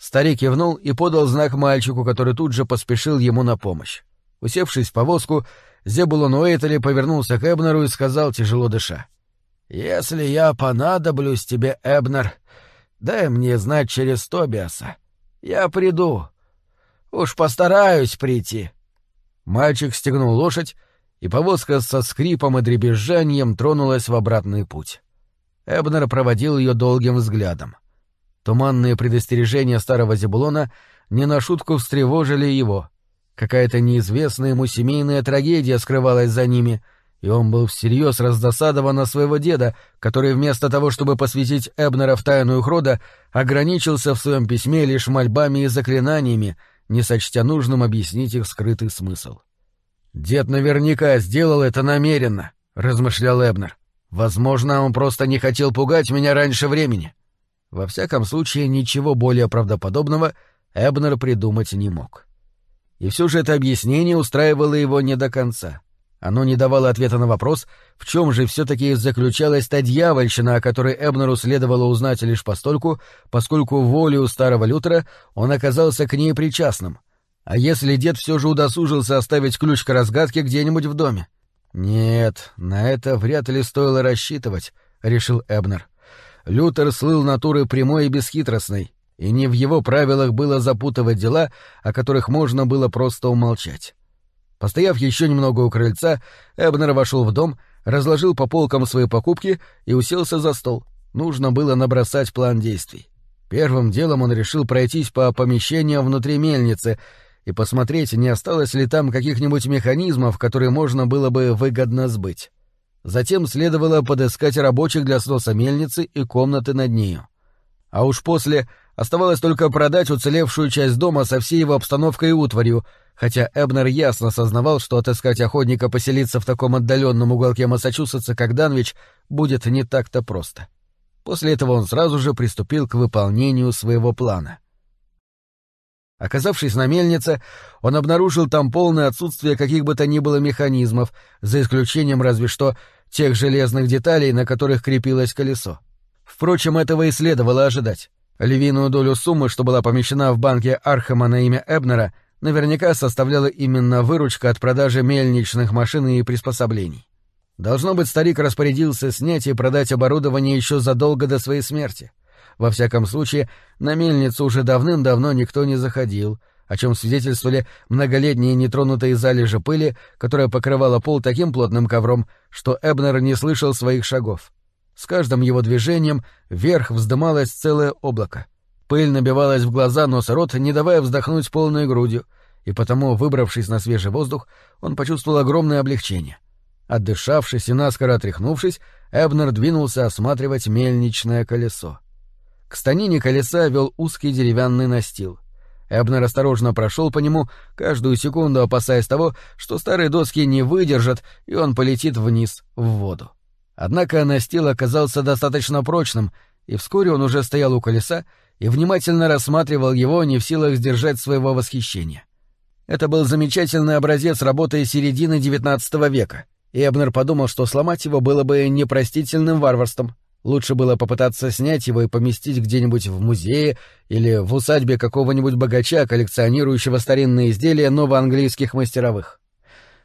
Старик кивнул и подал знак мальчику, который тут же поспешил ему на помощь. Усевшись в повозку, Зебулон Уэйтли повернулся к Эбнеру и сказал, тяжело дыша. «Если я понадоблюсь тебе, Эбнер, дай мне знать через Тобиаса. Я приду. Уж постараюсь прийти». Мальчик стегнул лошадь, и повозка со скрипом и дребезжанием тронулась в обратный путь. Эбнер проводил ее долгим взглядом. Туманные предостережения старого Зебулона не на шутку встревожили его. Какая-то неизвестная ему семейная трагедия скрывалась за ними, и он был всерьез раздосадован на своего деда, который вместо того, чтобы посвятить Эбнера в тайну их рода, ограничился в своем письме лишь мольбами и заклинаниями, не сочтя нужным объяснить их скрытый смысл. «Дед наверняка сделал это намеренно», — размышлял Эбнер. «Возможно, он просто не хотел пугать меня раньше времени». Во всяком случае, ничего более правдоподобного Эбнер придумать не мог. И все же это объяснение устраивало его не до конца. Оно не давало ответа на вопрос, в чем же все-таки заключалась та дьявольщина, о которой Эбнеру следовало узнать лишь постольку, поскольку волею старого Лютера он оказался к ней причастным. А если дед все же удосужился оставить ключ к разгадке где-нибудь в доме? Нет, на это вряд ли стоило рассчитывать, — решил Эбнер. Лютер слыл натурой прямой и бесхитростной, и не в его правилах было запутывать дела, о которых можно было просто умолчать. Постояв еще немного у крыльца, Эбнер вошел в дом, разложил по полкам свои покупки и уселся за стол. Нужно было набросать план действий. Первым делом он решил пройтись по помещениям внутри мельницы и посмотреть, не осталось ли там каких-нибудь механизмов, которые можно было бы выгодно сбыть. Затем следовало подыскать рабочих для сноса мельницы и комнаты над нею. А уж после Оставалось только продать уцелевшую часть дома со всей его обстановкой и утварью, хотя Эбнер ясно сознавал, что отыскать охотника поселиться в таком отдаленном уголке Массачусетса, как Данвич, будет не так-то просто. После этого он сразу же приступил к выполнению своего плана. Оказавшись на мельнице, он обнаружил там полное отсутствие каких бы то ни было механизмов, за исключением разве что тех железных деталей, на которых крепилось колесо. Впрочем, этого и следовало ожидать. Львиную долю суммы, что была помещена в банке Архема на имя Эбнера, наверняка составляла именно выручка от продажи мельничных машин и приспособлений. Должно быть, старик распорядился снять и продать оборудование еще задолго до своей смерти. Во всяком случае, на мельницу уже давным-давно никто не заходил, о чем свидетельствовали многолетние нетронутые залежи пыли, которая покрывала пол таким плотным ковром, что Эбнер не слышал своих шагов. С каждым его движением вверх вздымалось целое облако. Пыль набивалась в глаза, нос и рот, не давая вздохнуть полной грудью, и потому, выбравшись на свежий воздух, он почувствовал огромное облегчение. Отдышавшись и наскоро отряхнувшись, Эбнер двинулся осматривать мельничное колесо. К станине колеса вел узкий деревянный настил. Эбнер осторожно прошел по нему, каждую секунду опасаясь того, что старые доски не выдержат, и он полетит вниз, в воду. Однако настил оказался достаточно прочным, и вскоре он уже стоял у колеса и внимательно рассматривал его, не в силах сдержать своего восхищения. Это был замечательный образец работы середины XIX века, и Эбнер подумал, что сломать его было бы непростительным варварством. Лучше было попытаться снять его и поместить где-нибудь в музее или в усадьбе какого-нибудь богача, коллекционирующего старинные изделия новоанглийских мастеровых.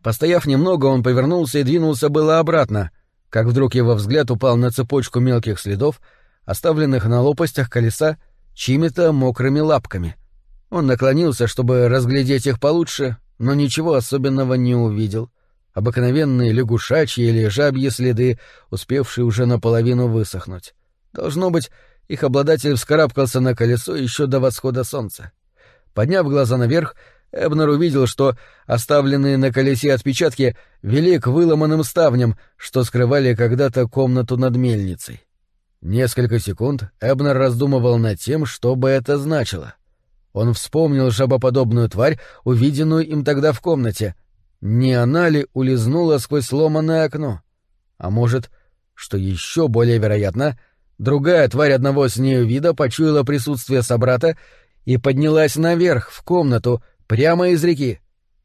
Постояв немного, он повернулся и двинулся было обратно — как вдруг его взгляд упал на цепочку мелких следов, оставленных на лопастях колеса чьими-то мокрыми лапками. Он наклонился, чтобы разглядеть их получше, но ничего особенного не увидел. Обыкновенные лягушачьи или жабьи следы, успевшие уже наполовину высохнуть. Должно быть, их обладатель вскарабкался на колесо еще до восхода солнца. Подняв глаза наверх, Эбнер увидел, что оставленные на колесе отпечатки вели к выломанным ставням, что скрывали когда-то комнату над мельницей. Несколько секунд Эбнер раздумывал над тем, что бы это значило. Он вспомнил жабоподобную тварь, увиденную им тогда в комнате. Не она ли улизнула сквозь сломанное окно? А может, что еще более вероятно, другая тварь одного с нею вида почуяла присутствие собрата и поднялась наверх, в комнату, Прямо из реки.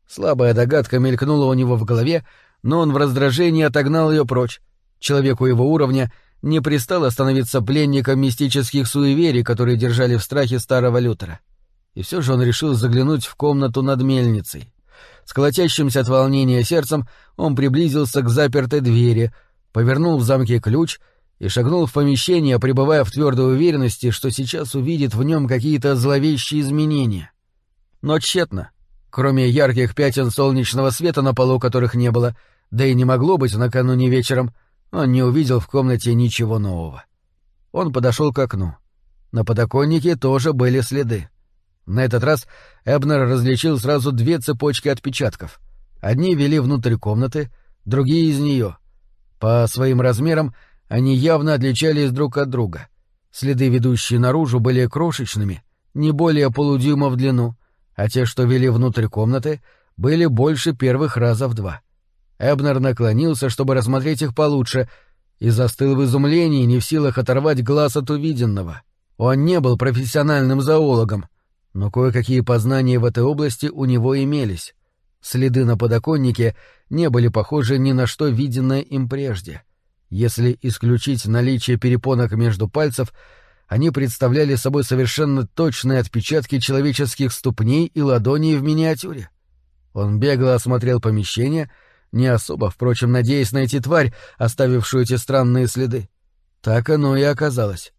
Слабая догадка мелькнула у него в голове, но он в раздражении отогнал ее прочь. Человеку его уровня не пристало становиться пленником мистических суеверий, которые держали в страхе старого Лютера. И все же он решил заглянуть в комнату над мельницей. С колотящимся от волнения сердцем он приблизился к запертой двери, повернул в замке ключ и шагнул в помещение, пребывая в твердой уверенности, что сейчас увидит в нем какие-то зловещие изменения но тщетно. Кроме ярких пятен солнечного света на полу, которых не было, да и не могло быть накануне вечером, он не увидел в комнате ничего нового. Он подошел к окну. На подоконнике тоже были следы. На этот раз Эбнер различил сразу две цепочки отпечатков. Одни вели внутрь комнаты, другие — из нее. По своим размерам они явно отличались друг от друга. Следы, ведущие наружу, были крошечными, не более полудюйма в длину, а те, что вели внутрь комнаты, были больше первых раза в два. Эбнер наклонился, чтобы рассмотреть их получше, и застыл в изумлении, не в силах оторвать глаз от увиденного. Он не был профессиональным зоологом, но кое-какие познания в этой области у него имелись. Следы на подоконнике не были похожи ни на что виденное им прежде. Если исключить наличие перепонок между пальцев — они представляли собой совершенно точные отпечатки человеческих ступней и ладоней в миниатюре. Он бегло осмотрел помещение, не особо, впрочем, надеясь найти тварь, оставившую эти странные следы. Так оно и оказалось.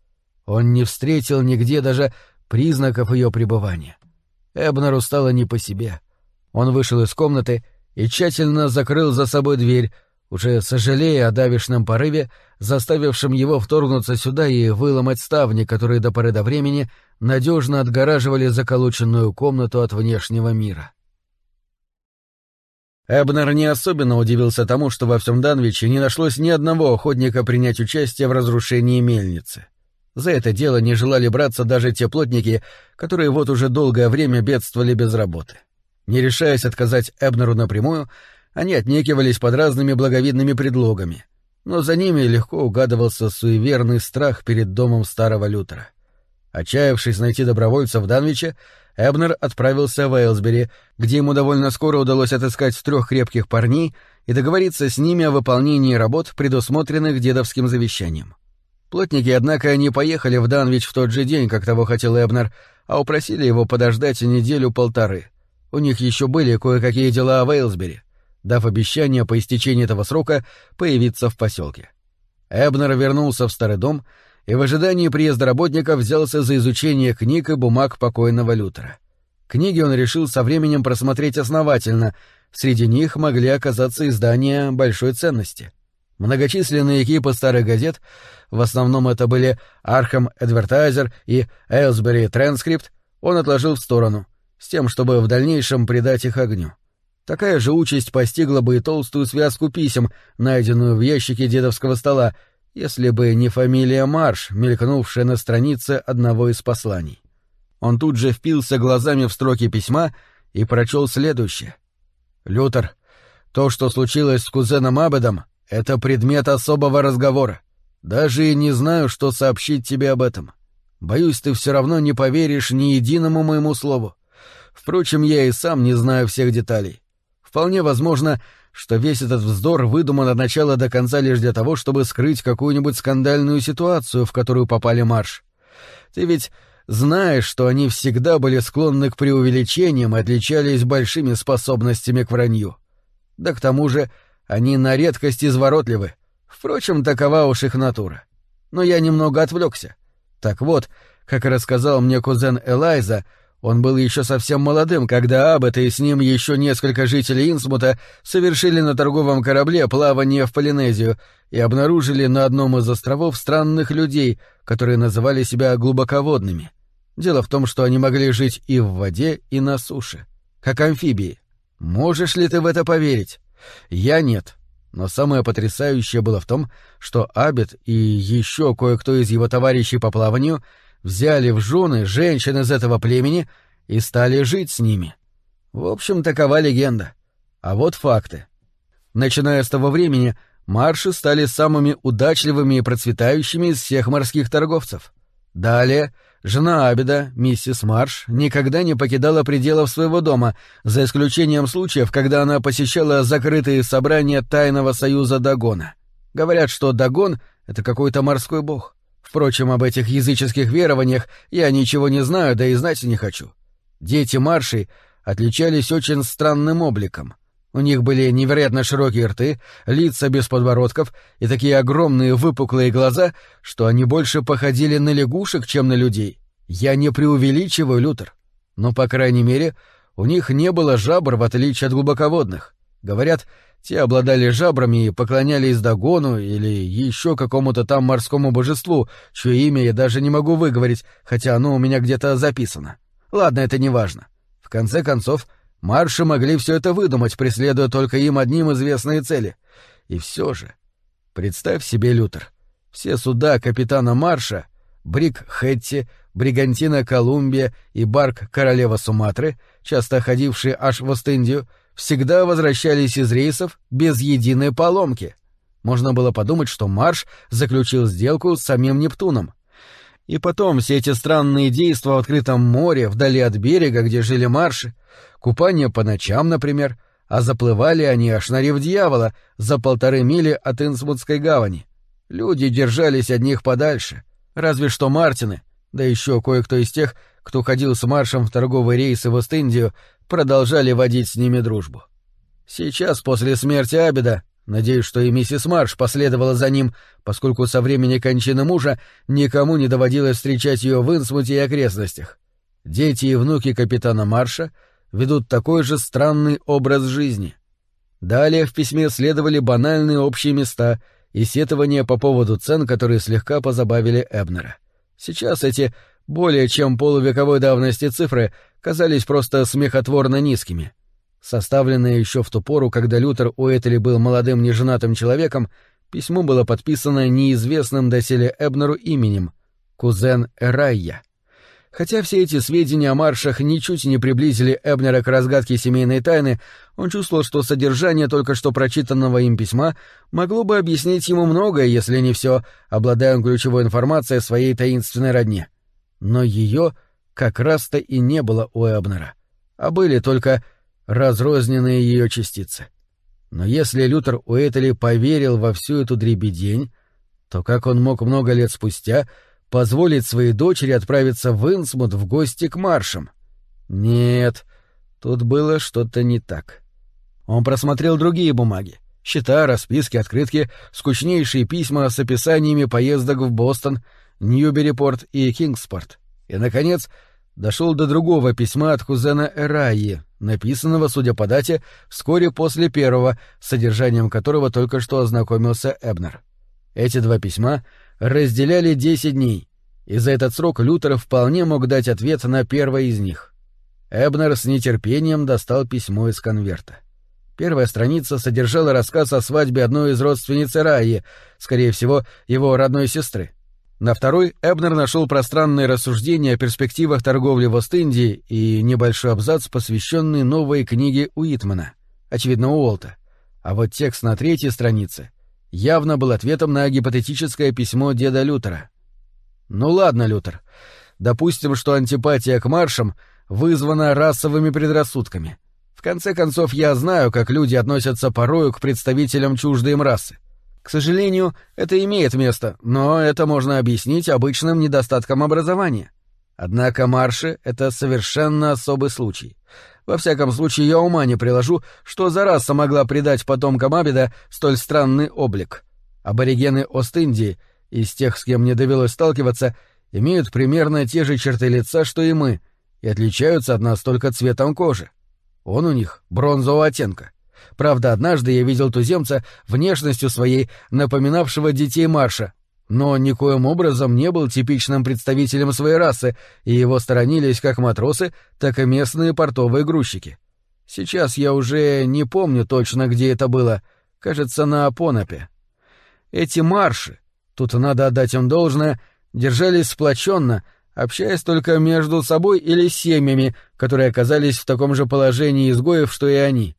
Он не встретил нигде даже признаков ее пребывания. Эбнеру стало не по себе. Он вышел из комнаты и тщательно закрыл за собой дверь, уже сожалея о давишном порыве, заставившем его вторгнуться сюда и выломать ставни, которые до поры до времени надежно отгораживали заколоченную комнату от внешнего мира. Эбнер не особенно удивился тому, что во всем Данвиче не нашлось ни одного охотника принять участие в разрушении мельницы. За это дело не желали браться даже те плотники, которые вот уже долгое время бедствовали без работы. Не решаясь отказать Эбнеру напрямую, они отнекивались под разными благовидными предлогами, но за ними легко угадывался суеверный страх перед домом старого Лютера. Отчаявшись найти добровольца в Данвиче, Эбнер отправился в Эйлсбери, где ему довольно скоро удалось отыскать трех крепких парней и договориться с ними о выполнении работ, предусмотренных дедовским завещанием. Плотники, однако, не поехали в Данвич в тот же день, как того хотел Эбнер, а упросили его подождать неделю-полторы. У них еще были кое-какие дела в Эйлсбери, дав обещание по истечении этого срока появиться в поселке. Эбнер вернулся в старый дом и в ожидании приезда работников взялся за изучение книг и бумаг покойного Лютера. Книги он решил со временем просмотреть основательно, среди них могли оказаться издания большой ценности — Многочисленные экипы старых газет, в основном это были Arkham Advertiser и Эйлсбери Транскрипт, он отложил в сторону, с тем, чтобы в дальнейшем придать их огню. Такая же участь постигла бы и толстую связку писем, найденную в ящике дедовского стола, если бы не фамилия Марш, мелькнувшая на странице одного из посланий. Он тут же впился глазами в строки письма и прочел следующее. «Лютер, то, что случилось с кузеном Абедом, это предмет особого разговора. Даже и не знаю, что сообщить тебе об этом. Боюсь, ты все равно не поверишь ни единому моему слову. Впрочем, я и сам не знаю всех деталей. Вполне возможно, что весь этот вздор выдуман от начала до конца лишь для того, чтобы скрыть какую-нибудь скандальную ситуацию, в которую попали Марш. Ты ведь знаешь, что они всегда были склонны к преувеличениям и отличались большими способностями к вранью. Да к тому же они на редкость изворотливы. Впрочем, такова уж их натура. Но я немного отвлекся. Так вот, как рассказал мне кузен Элайза, он был еще совсем молодым, когда Аббат и с ним еще несколько жителей Инсмута совершили на торговом корабле плавание в Полинезию и обнаружили на одном из островов странных людей, которые называли себя глубоководными. Дело в том, что они могли жить и в воде, и на суше, как амфибии. Можешь ли ты в это поверить? Я нет. Но самое потрясающее было в том, что Абет и еще кое-кто из его товарищей по плаванию взяли в жены женщин из этого племени и стали жить с ними. В общем, такова легенда. А вот факты. Начиная с того времени, марши стали самыми удачливыми и процветающими из всех морских торговцев. Далее Жена Абида, миссис Марш, никогда не покидала пределов своего дома, за исключением случаев, когда она посещала закрытые собрания Тайного Союза Дагона. Говорят, что Дагон — это какой-то морской бог. Впрочем, об этих языческих верованиях я ничего не знаю, да и знать не хочу. Дети Маршей отличались очень странным обликом. У них были невероятно широкие рты, лица без подбородков и такие огромные выпуклые глаза, что они больше походили на лягушек, чем на людей. Я не преувеличиваю, Лютер. Но, по крайней мере, у них не было жабр, в отличие от глубоководных. Говорят, те обладали жабрами и поклонялись Дагону или еще какому-то там морскому божеству, чье имя я даже не могу выговорить, хотя оно у меня где-то записано. Ладно, это не важно. В конце концов, — Марши могли все это выдумать, преследуя только им одним известные цели. И все же... Представь себе, Лютер, все суда капитана Марша, Брик Хетти, Бригантина Колумбия и Барк Королева Суматры, часто ходившие аж в Ост-Индию, всегда возвращались из рейсов без единой поломки. Можно было подумать, что Марш заключил сделку с самим Нептуном. И потом все эти странные действия в открытом море, вдали от берега, где жили марши, купание по ночам, например, а заплывали они аж на рев дьявола за полторы мили от Инсмутской гавани. Люди держались от них подальше, разве что Мартины, да еще кое-кто из тех, кто ходил с маршем в торговые рейсы в Ост-Индию, продолжали водить с ними дружбу. Сейчас, после смерти Абеда, Надеюсь, что и миссис Марш последовала за ним, поскольку со времени кончины мужа никому не доводилось встречать ее в Инсмуте и окрестностях. Дети и внуки капитана Марша ведут такой же странный образ жизни. Далее в письме следовали банальные общие места и сетования по поводу цен, которые слегка позабавили Эбнера. Сейчас эти более чем полувековой давности цифры казались просто смехотворно низкими — Составленное еще в ту пору, когда Лютер Уэтли был молодым неженатым человеком, письмо было подписано неизвестным доселе Эбнеру именем — кузен Эрайя. Хотя все эти сведения о маршах ничуть не приблизили Эбнера к разгадке семейной тайны, он чувствовал, что содержание только что прочитанного им письма могло бы объяснить ему многое, если не все, обладая ключевой информацией о своей таинственной родне. Но ее как раз-то и не было у Эбнера, а были только разрозненные ее частицы. Но если Лютер Уэйтли поверил во всю эту дребедень, то как он мог много лет спустя позволить своей дочери отправиться в Инсмут в гости к маршам? Нет, тут было что-то не так. Он просмотрел другие бумаги. Счета, расписки, открытки, скучнейшие письма с описаниями поездок в Бостон, Ньюберипорт и Кингспорт. И, наконец, дошел до другого письма от кузена Эраи, написанного, судя по дате, вскоре после первого, содержанием которого только что ознакомился Эбнер. Эти два письма разделяли десять дней, и за этот срок Лютер вполне мог дать ответ на первое из них. Эбнер с нетерпением достал письмо из конверта. Первая страница содержала рассказ о свадьбе одной из родственниц Раи, скорее всего, его родной сестры. На второй Эбнер нашел пространные рассуждения о перспективах торговли в Ост-Индии и небольшой абзац, посвященный новой книге Уитмана, очевидно, Уолта. А вот текст на третьей странице явно был ответом на гипотетическое письмо деда Лютера. Ну ладно, Лютер, допустим, что антипатия к маршам вызвана расовыми предрассудками. В конце концов, я знаю, как люди относятся порою к представителям чуждой им расы. К сожалению, это имеет место, но это можно объяснить обычным недостатком образования. Однако марши — это совершенно особый случай. Во всяком случае, я ума не приложу, что за раса могла придать потомкам Абида столь странный облик. Аборигены Ост-Индии, из тех, с кем мне довелось сталкиваться, имеют примерно те же черты лица, что и мы, и отличаются от нас только цветом кожи. Он у них бронзового оттенка. Правда, однажды я видел туземца внешностью своей, напоминавшего детей Марша, но никоим образом не был типичным представителем своей расы, и его сторонились как матросы, так и местные портовые грузчики. Сейчас я уже не помню точно, где это было, кажется, на Апонапе. Эти марши, тут надо отдать им должное, держались сплоченно, общаясь только между собой или семьями, которые оказались в таком же положении изгоев, что и они.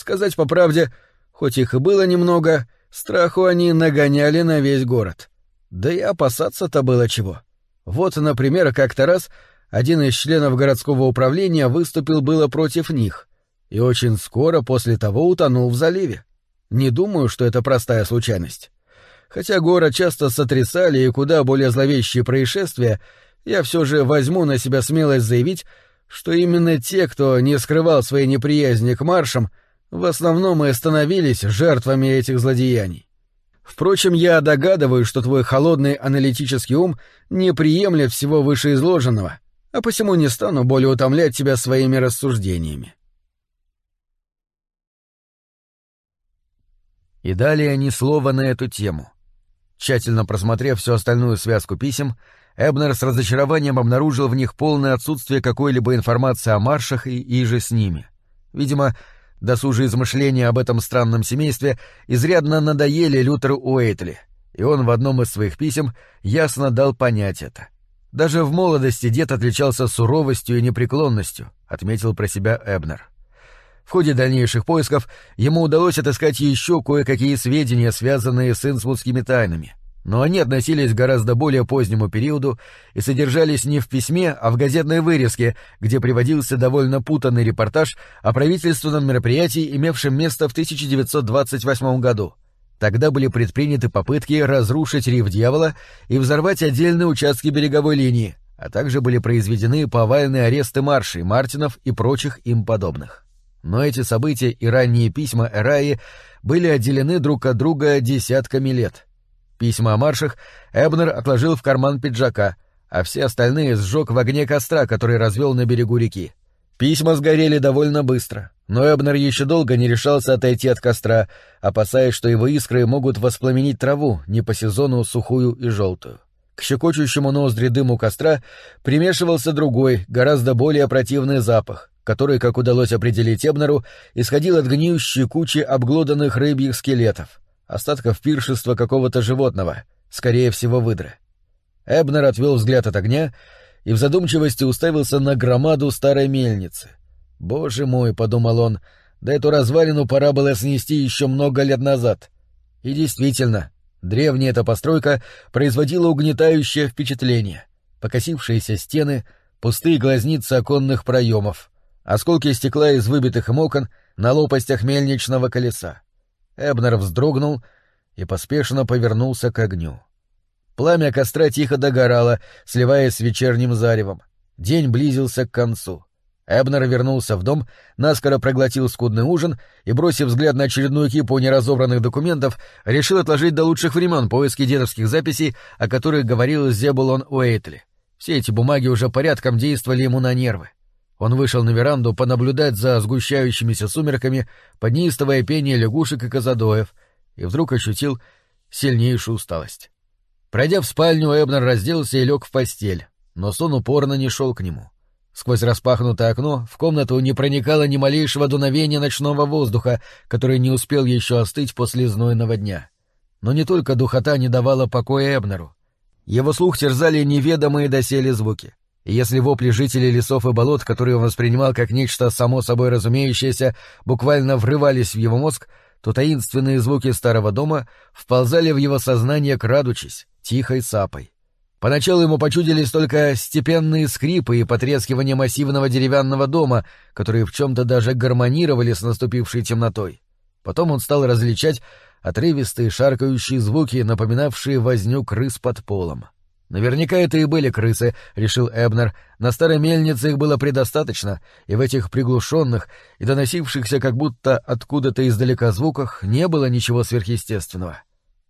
Сказать по правде, хоть их и было немного, страху они нагоняли на весь город. Да и опасаться-то было чего. Вот, например, как-то раз один из членов городского управления выступил было против них, и очень скоро после того утонул в заливе. Не думаю, что это простая случайность. Хотя город часто сотрясали и куда более зловещие происшествия, я все же возьму на себя смелость заявить, что именно те, кто не скрывал своей неприязни к маршам, в основном и становились жертвами этих злодеяний. Впрочем, я догадываюсь, что твой холодный аналитический ум не приемлет всего вышеизложенного, а посему не стану более утомлять тебя своими рассуждениями. И далее ни слова на эту тему. Тщательно просмотрев всю остальную связку писем, Эбнер с разочарованием обнаружил в них полное отсутствие какой-либо информации о маршах и иже с ними. Видимо, Досужие измышления об этом странном семействе изрядно надоели Лютеру Уэйтли, и он в одном из своих писем ясно дал понять это. Даже в молодости дед отличался суровостью и непреклонностью, отметил про себя Эбнер. В ходе дальнейших поисков ему удалось отыскать еще кое-какие сведения, связанные с инсвудскими тайнами но они относились к гораздо более позднему периоду и содержались не в письме, а в газетной вырезке, где приводился довольно путанный репортаж о правительственном мероприятии, имевшем место в 1928 году. Тогда были предприняты попытки разрушить риф Дьявола и взорвать отдельные участки береговой линии, а также были произведены повальные аресты маршей, Мартинов и прочих им подобных. Но эти события и ранние письма Эраи были отделены друг от друга десятками лет — Письма о маршах Эбнер отложил в карман пиджака, а все остальные сжег в огне костра, который развел на берегу реки. Письма сгорели довольно быстро, но Эбнер еще долго не решался отойти от костра, опасаясь, что его искры могут воспламенить траву, не по сезону сухую и желтую. К щекочущему ноздри дыму костра примешивался другой, гораздо более противный запах, который, как удалось определить Эбнеру, исходил от гниющей кучи обглоданных рыбьих скелетов остатков пиршества какого-то животного, скорее всего, выдры. Эбнер отвел взгляд от огня и в задумчивости уставился на громаду старой мельницы. «Боже мой», — подумал он, — «да эту развалину пора было снести еще много лет назад». И действительно, древняя эта постройка производила угнетающее впечатление. Покосившиеся стены, пустые глазницы оконных проемов, осколки стекла из выбитых им окон на лопастях мельничного колеса. Эбнер вздрогнул и поспешно повернулся к огню. Пламя костра тихо догорало, сливаясь с вечерним заревом. День близился к концу. Эбнер вернулся в дом, наскоро проглотил скудный ужин и, бросив взгляд на очередную кипу неразобранных документов, решил отложить до лучших времен поиски дедовских записей, о которых говорил Зебулон Уэйтли. Все эти бумаги уже порядком действовали ему на нервы. Он вышел на веранду понаблюдать за сгущающимися сумерками под неистовое пение лягушек и козадоев, и вдруг ощутил сильнейшую усталость. Пройдя в спальню, Эбнер разделся и лег в постель, но сон упорно не шел к нему. Сквозь распахнутое окно в комнату не проникало ни малейшего дуновения ночного воздуха, который не успел еще остыть после знойного дня. Но не только духота не давала покоя Эбнеру. Его слух терзали неведомые доселе звуки. Если вопли жителей лесов и болот, которые он воспринимал как нечто само собой разумеющееся, буквально врывались в его мозг, то таинственные звуки старого дома вползали в его сознание, крадучись, тихой сапой. Поначалу ему почудились только степенные скрипы и потрескивание массивного деревянного дома, которые в чем-то даже гармонировали с наступившей темнотой. Потом он стал различать отрывистые шаркающие звуки, напоминавшие возню крыс под полом. Наверняка это и были крысы, решил Эбнер. На старой мельнице их было предостаточно, и в этих приглушенных и доносившихся как будто откуда-то издалека звуках не было ничего сверхъестественного.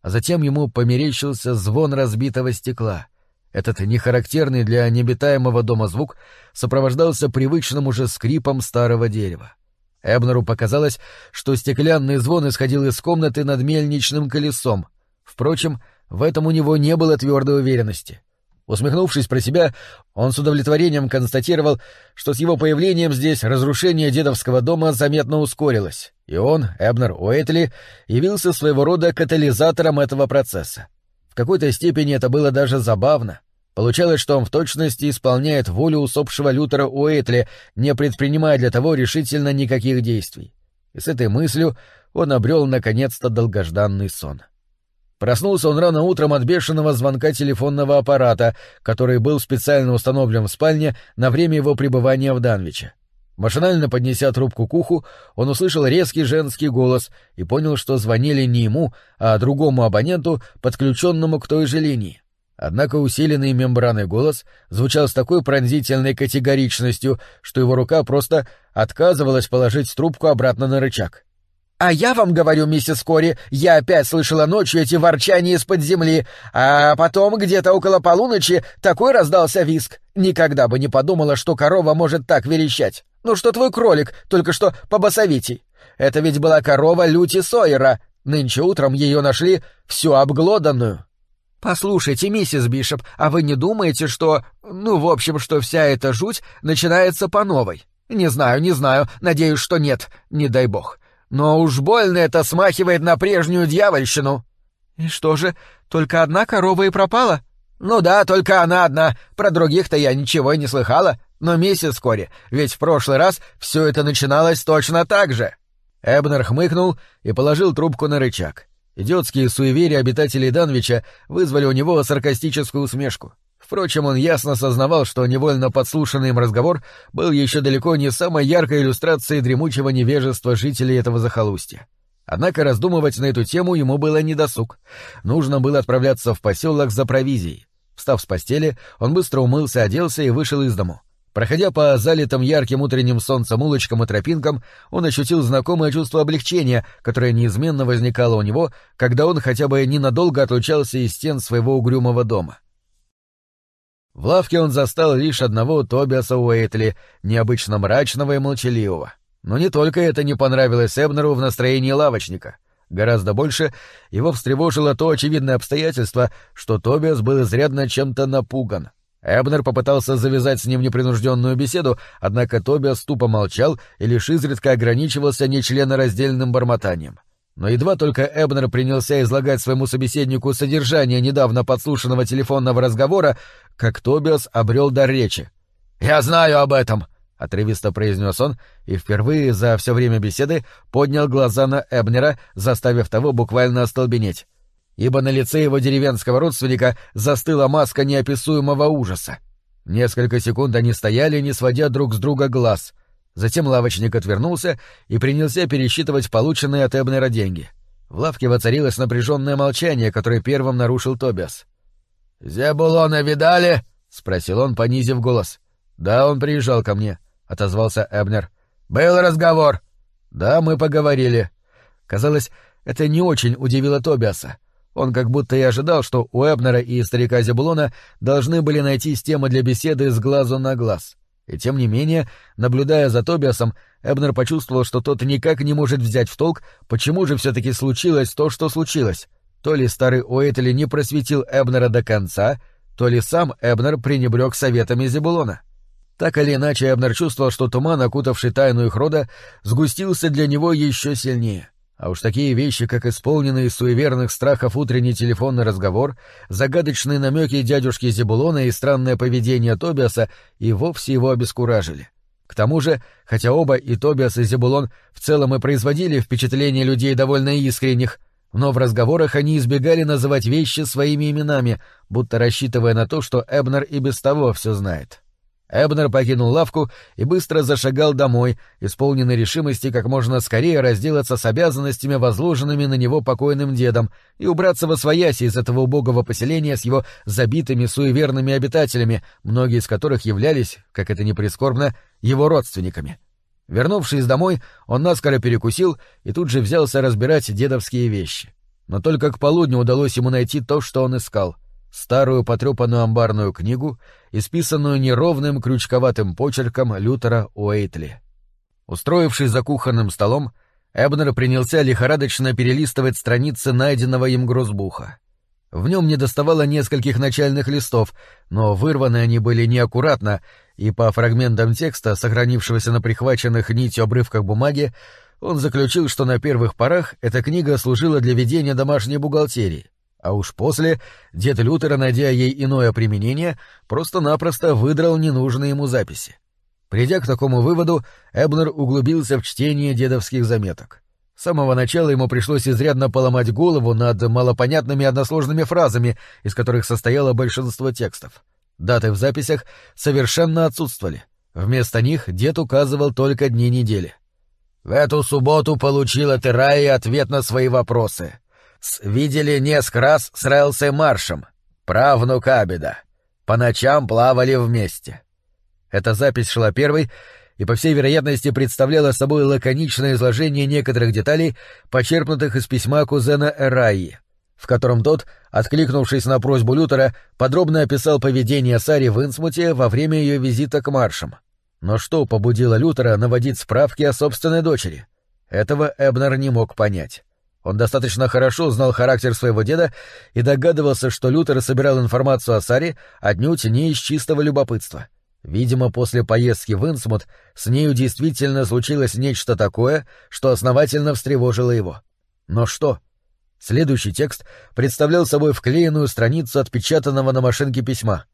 А затем ему померещился звон разбитого стекла. Этот нехарактерный для необитаемого дома звук сопровождался привычным уже скрипом старого дерева. Эбнеру показалось, что стеклянный звон исходил из комнаты над мельничным колесом. Впрочем, в этом у него не было твердой уверенности. Усмехнувшись про себя, он с удовлетворением констатировал, что с его появлением здесь разрушение дедовского дома заметно ускорилось, и он, Эбнер Уэйтли, явился своего рода катализатором этого процесса. В какой-то степени это было даже забавно. Получалось, что он в точности исполняет волю усопшего Лютера Уэйтли, не предпринимая для того решительно никаких действий. И с этой мыслью он обрел наконец-то долгожданный сон. Проснулся он рано утром от бешеного звонка телефонного аппарата, который был специально установлен в спальне на время его пребывания в Данвиче. Машинально поднеся трубку к уху, он услышал резкий женский голос и понял, что звонили не ему, а другому абоненту, подключенному к той же линии. Однако усиленный мембраной голос звучал с такой пронзительной категоричностью, что его рука просто отказывалась положить трубку обратно на рычаг. «А я вам говорю, миссис Кори, я опять слышала ночью эти ворчания из-под земли, а потом где-то около полуночи такой раздался виск. Никогда бы не подумала, что корова может так верещать. Ну что твой кролик, только что побосовитей. Это ведь была корова Люти Сойера. Нынче утром ее нашли всю обглоданную». «Послушайте, миссис Бишоп, а вы не думаете, что... Ну, в общем, что вся эта жуть начинается по новой? Не знаю, не знаю, надеюсь, что нет, не дай бог. Но уж больно это смахивает на прежнюю дьявольщину. И что же, только одна корова и пропала? Ну да, только она одна. Про других-то я ничего и не слыхала. Но, миссис Кори, ведь в прошлый раз все это начиналось точно так же. Эбнер хмыкнул и положил трубку на рычаг. Идиотские суеверия обитателей Данвича вызвали у него саркастическую усмешку. Впрочем, он ясно сознавал, что невольно подслушанный им разговор был еще далеко не самой яркой иллюстрацией дремучего невежества жителей этого захолустья. Однако раздумывать на эту тему ему было недосуг. Нужно было отправляться в поселок за провизией. Встав с постели, он быстро умылся, оделся и вышел из дому. Проходя по залитым ярким утренним солнцем улочкам и тропинкам, он ощутил знакомое чувство облегчения, которое неизменно возникало у него, когда он хотя бы ненадолго отлучался из стен своего угрюмого дома. — в лавке он застал лишь одного Тобиаса Уэйтли, необычно мрачного и молчаливого. Но не только это не понравилось Эбнеру в настроении лавочника. Гораздо больше его встревожило то очевидное обстоятельство, что Тобиас был изрядно чем-то напуган. Эбнер попытался завязать с ним непринужденную беседу, однако Тобиас тупо молчал и лишь изредка ограничивался нечленораздельным бормотанием. Но едва только Эбнер принялся излагать своему собеседнику содержание недавно подслушанного телефонного разговора, как Тобиас обрел дар речи. «Я знаю об этом», — отрывисто произнес он и впервые за все время беседы поднял глаза на Эбнера, заставив того буквально остолбенеть. Ибо на лице его деревенского родственника застыла маска неописуемого ужаса. Несколько секунд они стояли, не сводя друг с друга глаз. Затем лавочник отвернулся и принялся пересчитывать полученные от Эбнера деньги. В лавке воцарилось напряженное молчание, которое первым нарушил Тобиас. «Зебулона видали?» — спросил он, понизив голос. «Да, он приезжал ко мне», — отозвался Эбнер. «Был разговор». «Да, мы поговорили». Казалось, это не очень удивило Тобиаса. Он как будто и ожидал, что у Эбнера и старика Зебулона должны были найтись темы для беседы с глазу на глаз. И тем не менее, наблюдая за Тобиасом, Эбнер почувствовал, что тот никак не может взять в толк, почему же все-таки случилось то, что случилось. То ли старый Уэйтли не просветил Эбнера до конца, то ли сам Эбнер пренебрег советами Зебулона. Так или иначе, Эбнер чувствовал, что туман, окутавший тайну их рода, сгустился для него еще сильнее. А уж такие вещи, как исполненный суеверных страхов утренний телефонный разговор, загадочные намеки дядюшки Зебулона и странное поведение Тобиаса и вовсе его обескуражили. К тому же, хотя оба и Тобиас и Зебулон в целом и производили впечатление людей довольно искренних, но в разговорах они избегали называть вещи своими именами, будто рассчитывая на то, что Эбнер и без того все знает. Эбнер покинул лавку и быстро зашагал домой, исполненный решимости как можно скорее разделаться с обязанностями, возложенными на него покойным дедом, и убраться во свояси из этого убогого поселения с его забитыми суеверными обитателями, многие из которых являлись, как это ни прискорбно, его родственниками. Вернувшись домой, он наскоро перекусил и тут же взялся разбирать дедовские вещи. Но только к полудню удалось ему найти то, что он искал — старую потрепанную амбарную книгу, исписанную неровным крючковатым почерком Лютера Уэйтли. Устроившись за кухонным столом, Эбнер принялся лихорадочно перелистывать страницы найденного им грозбуха. В нем недоставало нескольких начальных листов, но вырваны они были неаккуратно, и по фрагментам текста, сохранившегося на прихваченных нитью обрывках бумаги, он заключил, что на первых порах эта книга служила для ведения домашней бухгалтерии. А уж после дед Лютера, найдя ей иное применение, просто-напросто выдрал ненужные ему записи. Придя к такому выводу, Эбнер углубился в чтение дедовских заметок. С самого начала ему пришлось изрядно поломать голову над малопонятными односложными фразами, из которых состояло большинство текстов. Даты в записях совершенно отсутствовали. Вместо них дед указывал только дни недели. «В эту субботу получила Терраи ответ на свои вопросы видели несколько раз с Релсой Маршем, правнук Абида. По ночам плавали вместе. Эта запись шла первой и, по всей вероятности, представляла собой лаконичное изложение некоторых деталей, почерпнутых из письма кузена Эраи, в котором тот, откликнувшись на просьбу Лютера, подробно описал поведение Сари в Инсмуте во время ее визита к Маршам. Но что побудило Лютера наводить справки о собственной дочери? Этого Эбнер не мог понять. Он достаточно хорошо знал характер своего деда и догадывался, что Лютер собирал информацию о Саре отнюдь не из чистого любопытства. Видимо, после поездки в Инсмут с нею действительно случилось нечто такое, что основательно встревожило его. Но что? Следующий текст представлял собой вклеенную страницу отпечатанного на машинке письма.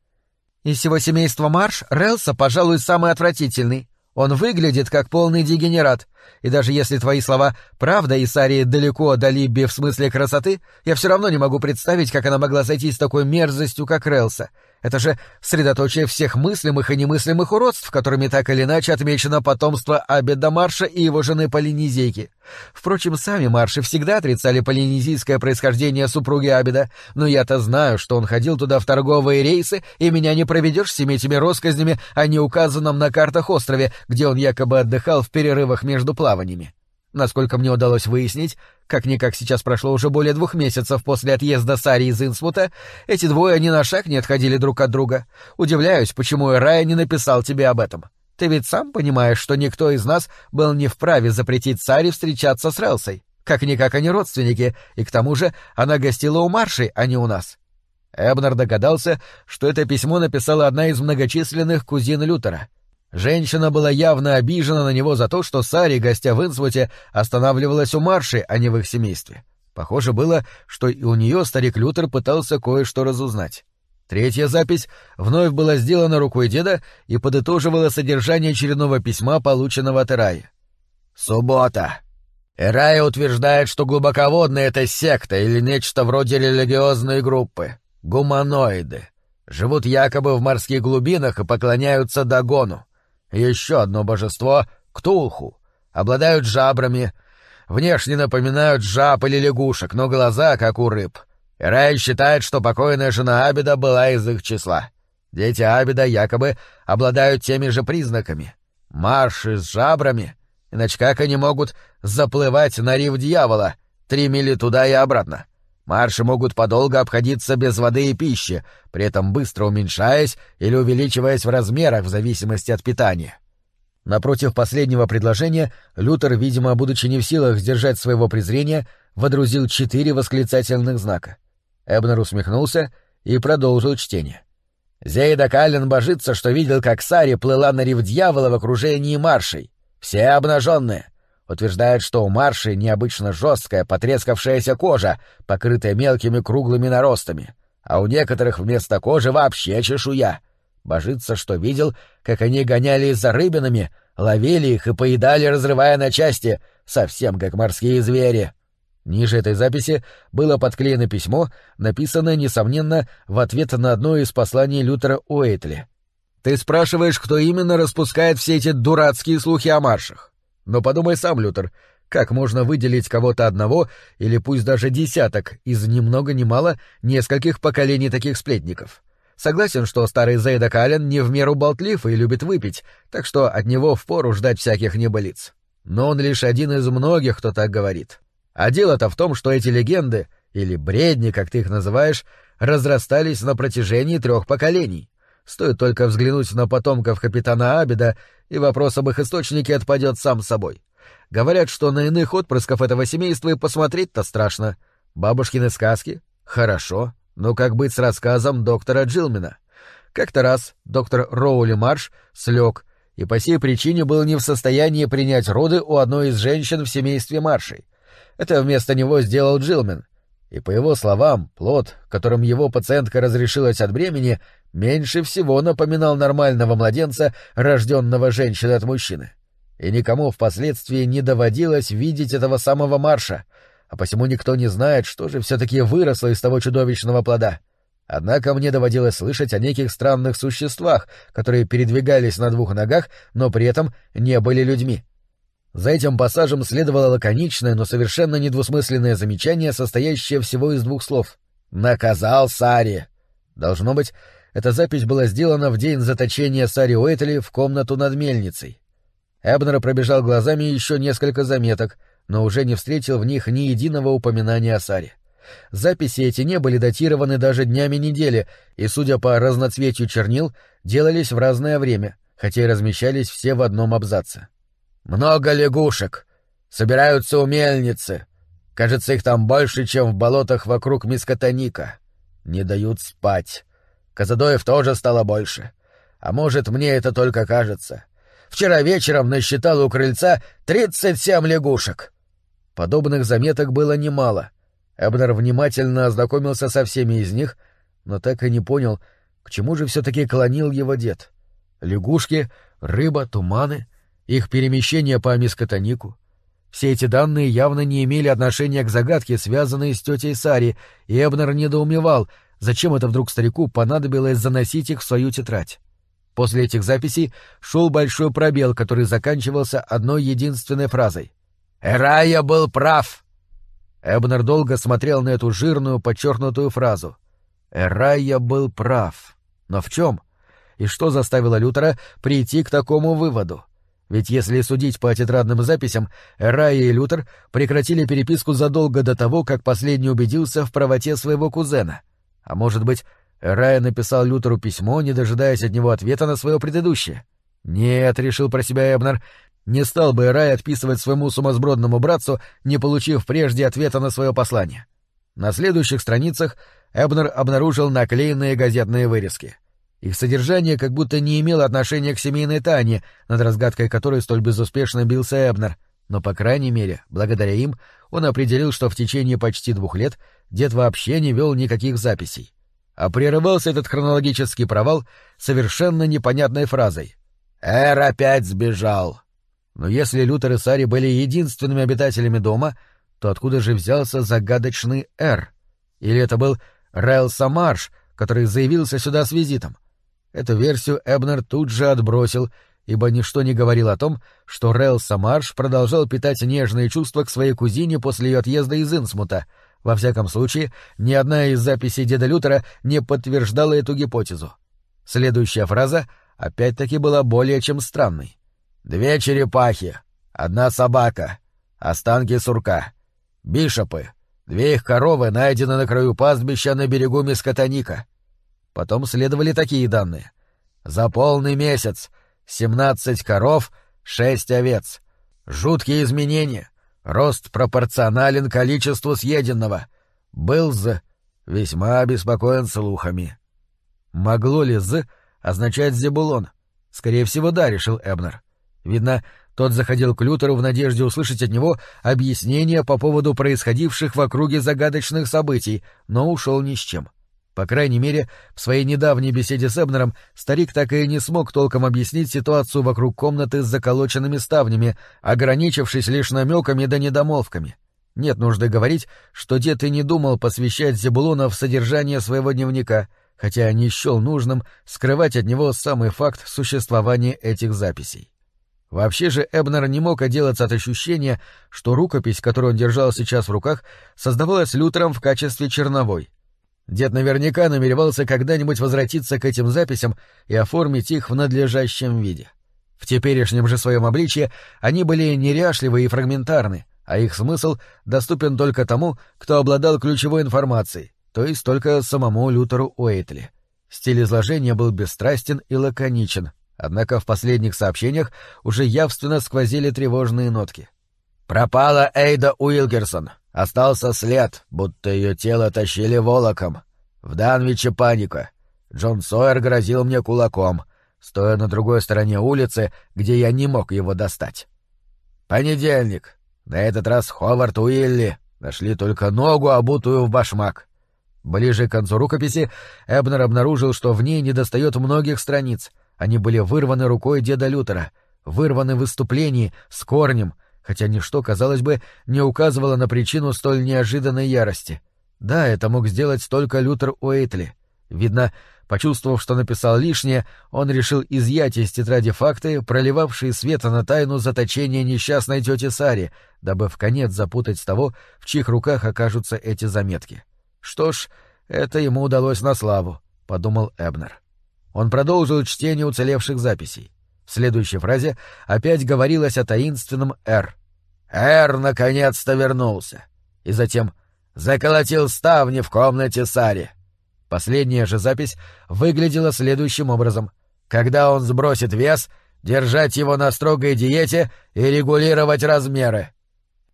«Из всего семейства Марш Релса, пожалуй, самый отвратительный. Он выглядит как полный дегенерат, и даже если твои слова «правда» и Сари далеко до Либби в смысле красоты, я все равно не могу представить, как она могла зайти с такой мерзостью, как Релса. Это же средоточие всех мыслимых и немыслимых уродств, которыми так или иначе отмечено потомство Абеда Марша и его жены Полинезейки. Впрочем, сами Марши всегда отрицали полинезийское происхождение супруги Абеда, но я-то знаю, что он ходил туда в торговые рейсы, и меня не проведешь всеми этими россказнями о неуказанном на картах острове, где он якобы отдыхал в перерывах между плаваниями. Насколько мне удалось выяснить, как-никак сейчас прошло уже более двух месяцев после отъезда Сари из Инсмута, эти двое ни на шаг не отходили друг от друга. Удивляюсь, почему Рая не написал тебе об этом. Ты ведь сам понимаешь, что никто из нас был не вправе запретить Саре встречаться с Релсой. Как-никак они родственники, и к тому же она гостила у Марши, а не у нас. Эбнер догадался, что это письмо написала одна из многочисленных кузин Лютера. Женщина была явно обижена на него за то, что Сари, гостя в Инсвуте, останавливалась у Марши, а не в их семействе. Похоже было, что и у нее старик Лютер пытался кое-что разузнать. Третья запись вновь была сделана рукой деда и подытоживала содержание очередного письма, полученного от Ираи. «Суббота. Ирая утверждает, что глубоководная — это секта или нечто вроде религиозной группы. Гуманоиды. Живут якобы в морских глубинах и поклоняются Дагону. Еще одно божество — Ктулху. Обладают жабрами. Внешне напоминают жаб или лягушек, но глаза, как у рыб. Ирай считает, что покойная жена Абида была из их числа. Дети Абида якобы обладают теми же признаками. Марши с жабрами. Иначе как они могут заплывать на риф дьявола, три мили туда и обратно? Марши могут подолго обходиться без воды и пищи, при этом быстро уменьшаясь или увеличиваясь в размерах в зависимости от питания. Напротив последнего предложения Лютер, видимо, будучи не в силах сдержать своего презрения, водрузил четыре восклицательных знака. Эбнер усмехнулся и продолжил чтение. Зейда Каллен божится, что видел, как Сари плыла на рев дьявола в окружении маршей. Все обнаженные. Утверждает, что у марши необычно жесткая, потрескавшаяся кожа, покрытая мелкими круглыми наростами, а у некоторых вместо кожи вообще чешуя. Божится, что видел, как они гонялись за рыбинами, ловили их и поедали, разрывая на части, совсем как морские звери. Ниже этой записи было подклеено письмо, написанное, несомненно, в ответ на одно из посланий Лютера Уэйтли. «Ты спрашиваешь, кто именно распускает все эти дурацкие слухи о маршах? Но подумай сам, Лютер, как можно выделить кого-то одного или пусть даже десяток из ни много ни мало нескольких поколений таких сплетников?» Согласен, что старый Зейда Каллен не в меру болтлив и любит выпить, так что от него впору ждать всяких небылиц. Но он лишь один из многих, кто так говорит. А дело-то в том, что эти легенды, или бредни, как ты их называешь, разрастались на протяжении трех поколений. Стоит только взглянуть на потомков капитана Абида, и вопрос об их источнике отпадет сам собой. Говорят, что на иных отпрысков этого семейства и посмотреть-то страшно. Бабушкины сказки? Хорошо. Но как быть с рассказом доктора Джилмина? Как-то раз доктор Роули Марш слег, и по сей причине был не в состоянии принять роды у одной из женщин в семействе Маршей. Это вместо него сделал Джилмен. И по его словам, плод, которым его пациентка разрешилась от бремени, меньше всего напоминал нормального младенца, рожденного женщиной от мужчины. И никому впоследствии не доводилось видеть этого самого Марша, а посему никто не знает, что же все-таки выросло из того чудовищного плода. Однако мне доводилось слышать о неких странных существах, которые передвигались на двух ногах, но при этом не были людьми. За этим пассажем следовало лаконичное, но совершенно недвусмысленное замечание, состоящее всего из двух слов. «Наказал Сари!» Должно быть, эта запись была сделана в день заточения Сари Уэйтли в комнату над мельницей. Эбнер пробежал глазами еще несколько заметок, но уже не встретил в них ни единого упоминания о Саре. Записи эти не были датированы даже днями недели, и, судя по разноцветию чернил, делались в разное время, хотя и размещались все в одном абзаце. Много лягушек. Собираются у мельницы. Кажется, их там больше, чем в болотах вокруг Мискотоника. Не дают спать. Казадоев тоже стало больше. А может, мне это только кажется. Вчера вечером насчитал у крыльца тридцать семь лягушек. Подобных заметок было немало. Эбнер внимательно ознакомился со всеми из них, но так и не понял, к чему же все-таки клонил его дед. Лягушки, рыба, туманы — их перемещение по Мискотонику. Все эти данные явно не имели отношения к загадке, связанной с тетей Сари, и Эбнер недоумевал, зачем это вдруг старику понадобилось заносить их в свою тетрадь. После этих записей шел большой пробел, который заканчивался одной единственной фразой. «Эрая был прав!» Эбнер долго смотрел на эту жирную, подчеркнутую фразу. «Эрая был прав». Но в чем? И что заставило Лютера прийти к такому выводу? Ведь если судить по тетрадным записям, Рая и Лютер прекратили переписку задолго до того, как последний убедился в правоте своего кузена. А может быть, Рая написал Лютеру письмо, не дожидаясь от него ответа на свое предыдущее? Нет, решил про себя Эбнер, не стал бы Рай отписывать своему сумасбродному братцу, не получив прежде ответа на свое послание. На следующих страницах Эбнер обнаружил наклеенные газетные вырезки. Их содержание как будто не имело отношения к семейной тайне, над разгадкой которой столь безуспешно бился Эбнер, но, по крайней мере, благодаря им, он определил, что в течение почти двух лет дед вообще не вел никаких записей. А прерывался этот хронологический провал совершенно непонятной фразой. «Эр опять сбежал!» Но если Лютер и Сари были единственными обитателями дома, то откуда же взялся загадочный Эр? Или это был Рэлса Марш, который заявился сюда с визитом? Эту версию Эбнер тут же отбросил, ибо ничто не говорило о том, что Рэлса Марш продолжал питать нежные чувства к своей кузине после ее отъезда из Инсмута. Во всяком случае, ни одна из записей деда Лютера не подтверждала эту гипотезу. Следующая фраза опять-таки была более чем странной. Две черепахи, одна собака, останки сурка, бишопы, две их коровы найдены на краю пастбища на берегу Мискотоника. Потом следовали такие данные. За полный месяц семнадцать коров, шесть овец. Жуткие изменения. Рост пропорционален количеству съеденного. Был «з» весьма обеспокоен слухами. Могло ли «з» означать «зебулон»? Скорее всего, да, решил Эбнер. Видно, тот заходил к Лютеру в надежде услышать от него объяснения по поводу происходивших в округе загадочных событий, но ушел ни с чем. По крайней мере, в своей недавней беседе с Эбнером старик так и не смог толком объяснить ситуацию вокруг комнаты с заколоченными ставнями, ограничившись лишь намеками да недомолвками. Нет нужды говорить, что дед и не думал посвящать Зебулона в содержание своего дневника, хотя не счел нужным скрывать от него самый факт существования этих записей. Вообще же Эбнер не мог отделаться от ощущения, что рукопись, которую он держал сейчас в руках, создавалась Лютером в качестве черновой. Дед наверняка намеревался когда-нибудь возвратиться к этим записям и оформить их в надлежащем виде. В теперешнем же своем обличье они были неряшливы и фрагментарны, а их смысл доступен только тому, кто обладал ключевой информацией, то есть только самому Лютеру Уэйтли. Стиль изложения был бесстрастен и лаконичен, Однако в последних сообщениях уже явственно сквозили тревожные нотки. «Пропала Эйда Уилкерсон. Остался след, будто ее тело тащили волоком. В Данвиче паника. Джон Сойер грозил мне кулаком, стоя на другой стороне улицы, где я не мог его достать. Понедельник. На этот раз Ховард Уилли. Нашли только ногу, обутую в башмак. Ближе к концу рукописи Эбнер обнаружил, что в ней недостает многих страниц — они были вырваны рукой деда Лютера, вырваны в выступлении, с корнем, хотя ничто, казалось бы, не указывало на причину столь неожиданной ярости. Да, это мог сделать только Лютер Уэйтли. Видно, почувствовав, что написал лишнее, он решил изъять из тетради факты, проливавшие свет на тайну заточения несчастной тети Сари, дабы в конец запутать того, в чьих руках окажутся эти заметки. Что ж, это ему удалось на славу, — подумал Эбнер. Он продолжил чтение уцелевших записей. В следующей фразе опять говорилось о таинственном «Р». «Р наконец-то вернулся!» И затем «заколотил ставни в комнате Сари». Последняя же запись выглядела следующим образом. «Когда он сбросит вес, держать его на строгой диете и регулировать размеры».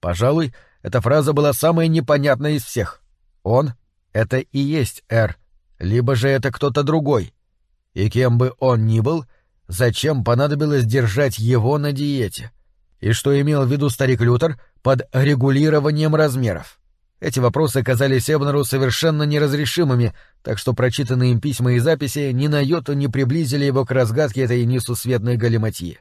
Пожалуй, эта фраза была самой непонятной из всех. Он — это и есть «Р», либо же это кто-то другой — и кем бы он ни был, зачем понадобилось держать его на диете? И что имел в виду старик Лютер под регулированием размеров? Эти вопросы казались Эбнеру совершенно неразрешимыми, так что прочитанные им письма и записи ни на йоту не приблизили его к разгадке этой несусветной галиматьи.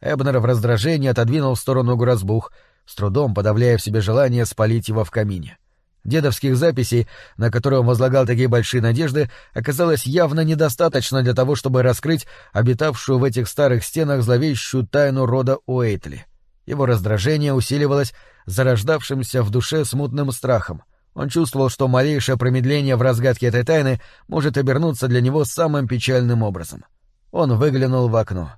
Эбнер в раздражении отодвинул в сторону грозбух, с трудом подавляя в себе желание спалить его в камине. — Дедовских записей, на которые он возлагал такие большие надежды, оказалось явно недостаточно для того, чтобы раскрыть обитавшую в этих старых стенах зловещую тайну рода Уэйтли. Его раздражение усиливалось зарождавшимся в душе смутным страхом. Он чувствовал, что малейшее промедление в разгадке этой тайны может обернуться для него самым печальным образом. Он выглянул в окно.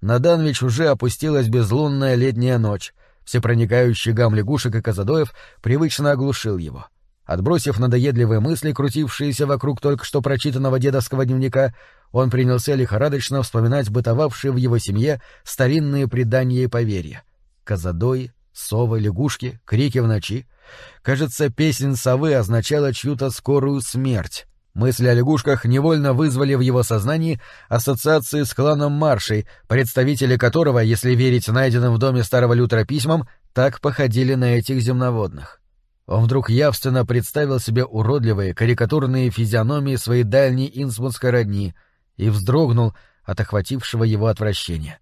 На Данвич уже опустилась безлунная летняя ночь. Всепроникающий гам лягушек и казадоев привычно оглушил его. Отбросив надоедливые мысли, крутившиеся вокруг только что прочитанного дедовского дневника, он принялся лихорадочно вспоминать бытовавшие в его семье старинные предания и поверья. Казадои, совы, лягушки, крики в ночи. Кажется, песнь совы означала чью-то скорую смерть. Мысли о лягушках невольно вызвали в его сознании ассоциации с кланом Маршей, представители которого, если верить найденным в доме старого Лютера письмам, так походили на этих земноводных. Он вдруг явственно представил себе уродливые, карикатурные физиономии своей дальней инсмутской родни и вздрогнул от охватившего его отвращения.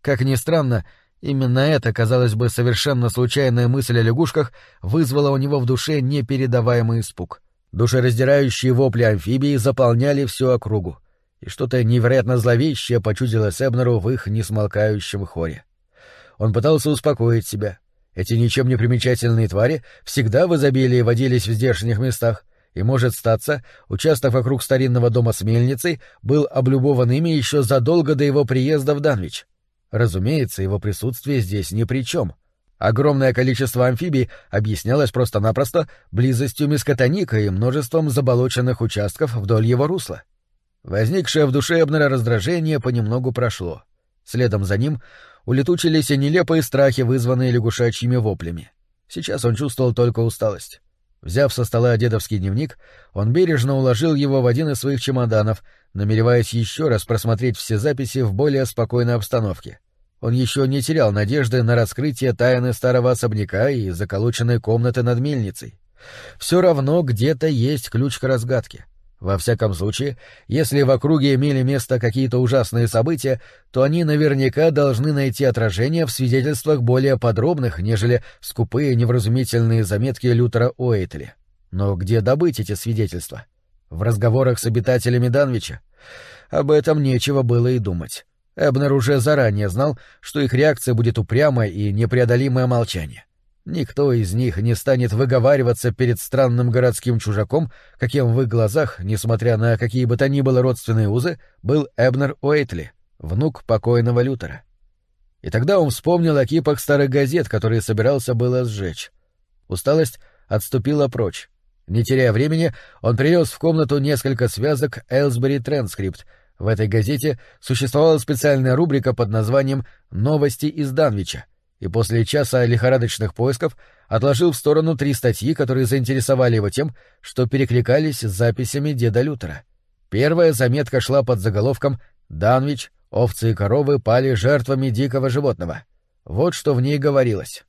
Как ни странно, именно эта, казалось бы, совершенно случайная мысль о лягушках вызвала у него в душе непередаваемый испуг — Душераздирающие вопли амфибии заполняли всю округу, и что-то невероятно зловещее почудилось Эбнеру в их несмолкающем хоре. Он пытался успокоить себя. Эти ничем не примечательные твари всегда в изобилии водились в здешних местах, и, может статься, участок вокруг старинного дома с мельницей был облюбован ими еще задолго до его приезда в Данвич. Разумеется, его присутствие здесь ни при чем — Огромное количество амфибий объяснялось просто-напросто близостью мискотоника и множеством заболоченных участков вдоль его русла. Возникшее в душе Эбнера раздражение понемногу прошло. Следом за ним улетучились и нелепые страхи, вызванные лягушачьими воплями. Сейчас он чувствовал только усталость. Взяв со стола дедовский дневник, он бережно уложил его в один из своих чемоданов, намереваясь еще раз просмотреть все записи в более спокойной обстановке — он еще не терял надежды на раскрытие тайны старого особняка и заколоченной комнаты над мельницей. Все равно где-то есть ключ к разгадке. Во всяком случае, если в округе имели место какие-то ужасные события, то они наверняка должны найти отражение в свидетельствах более подробных, нежели скупые невразумительные заметки Лютера Уэйтли. Но где добыть эти свидетельства? В разговорах с обитателями Данвича? Об этом нечего было и думать. Эбнер уже заранее знал, что их реакция будет упрямое и непреодолимое молчание. Никто из них не станет выговариваться перед странным городским чужаком, каким в их глазах, несмотря на какие бы то ни было родственные узы, был Эбнер Уэйтли, внук покойного Лютера. И тогда он вспомнил о кипах старых газет, которые собирался было сжечь. Усталость отступила прочь. Не теряя времени, он принес в комнату несколько связок Элсбери Транскрипт, в этой газете существовала специальная рубрика под названием «Новости из Данвича», и после часа лихорадочных поисков отложил в сторону три статьи, которые заинтересовали его тем, что перекликались с записями деда Лютера. Первая заметка шла под заголовком «Данвич, овцы и коровы пали жертвами дикого животного». Вот что в ней говорилось.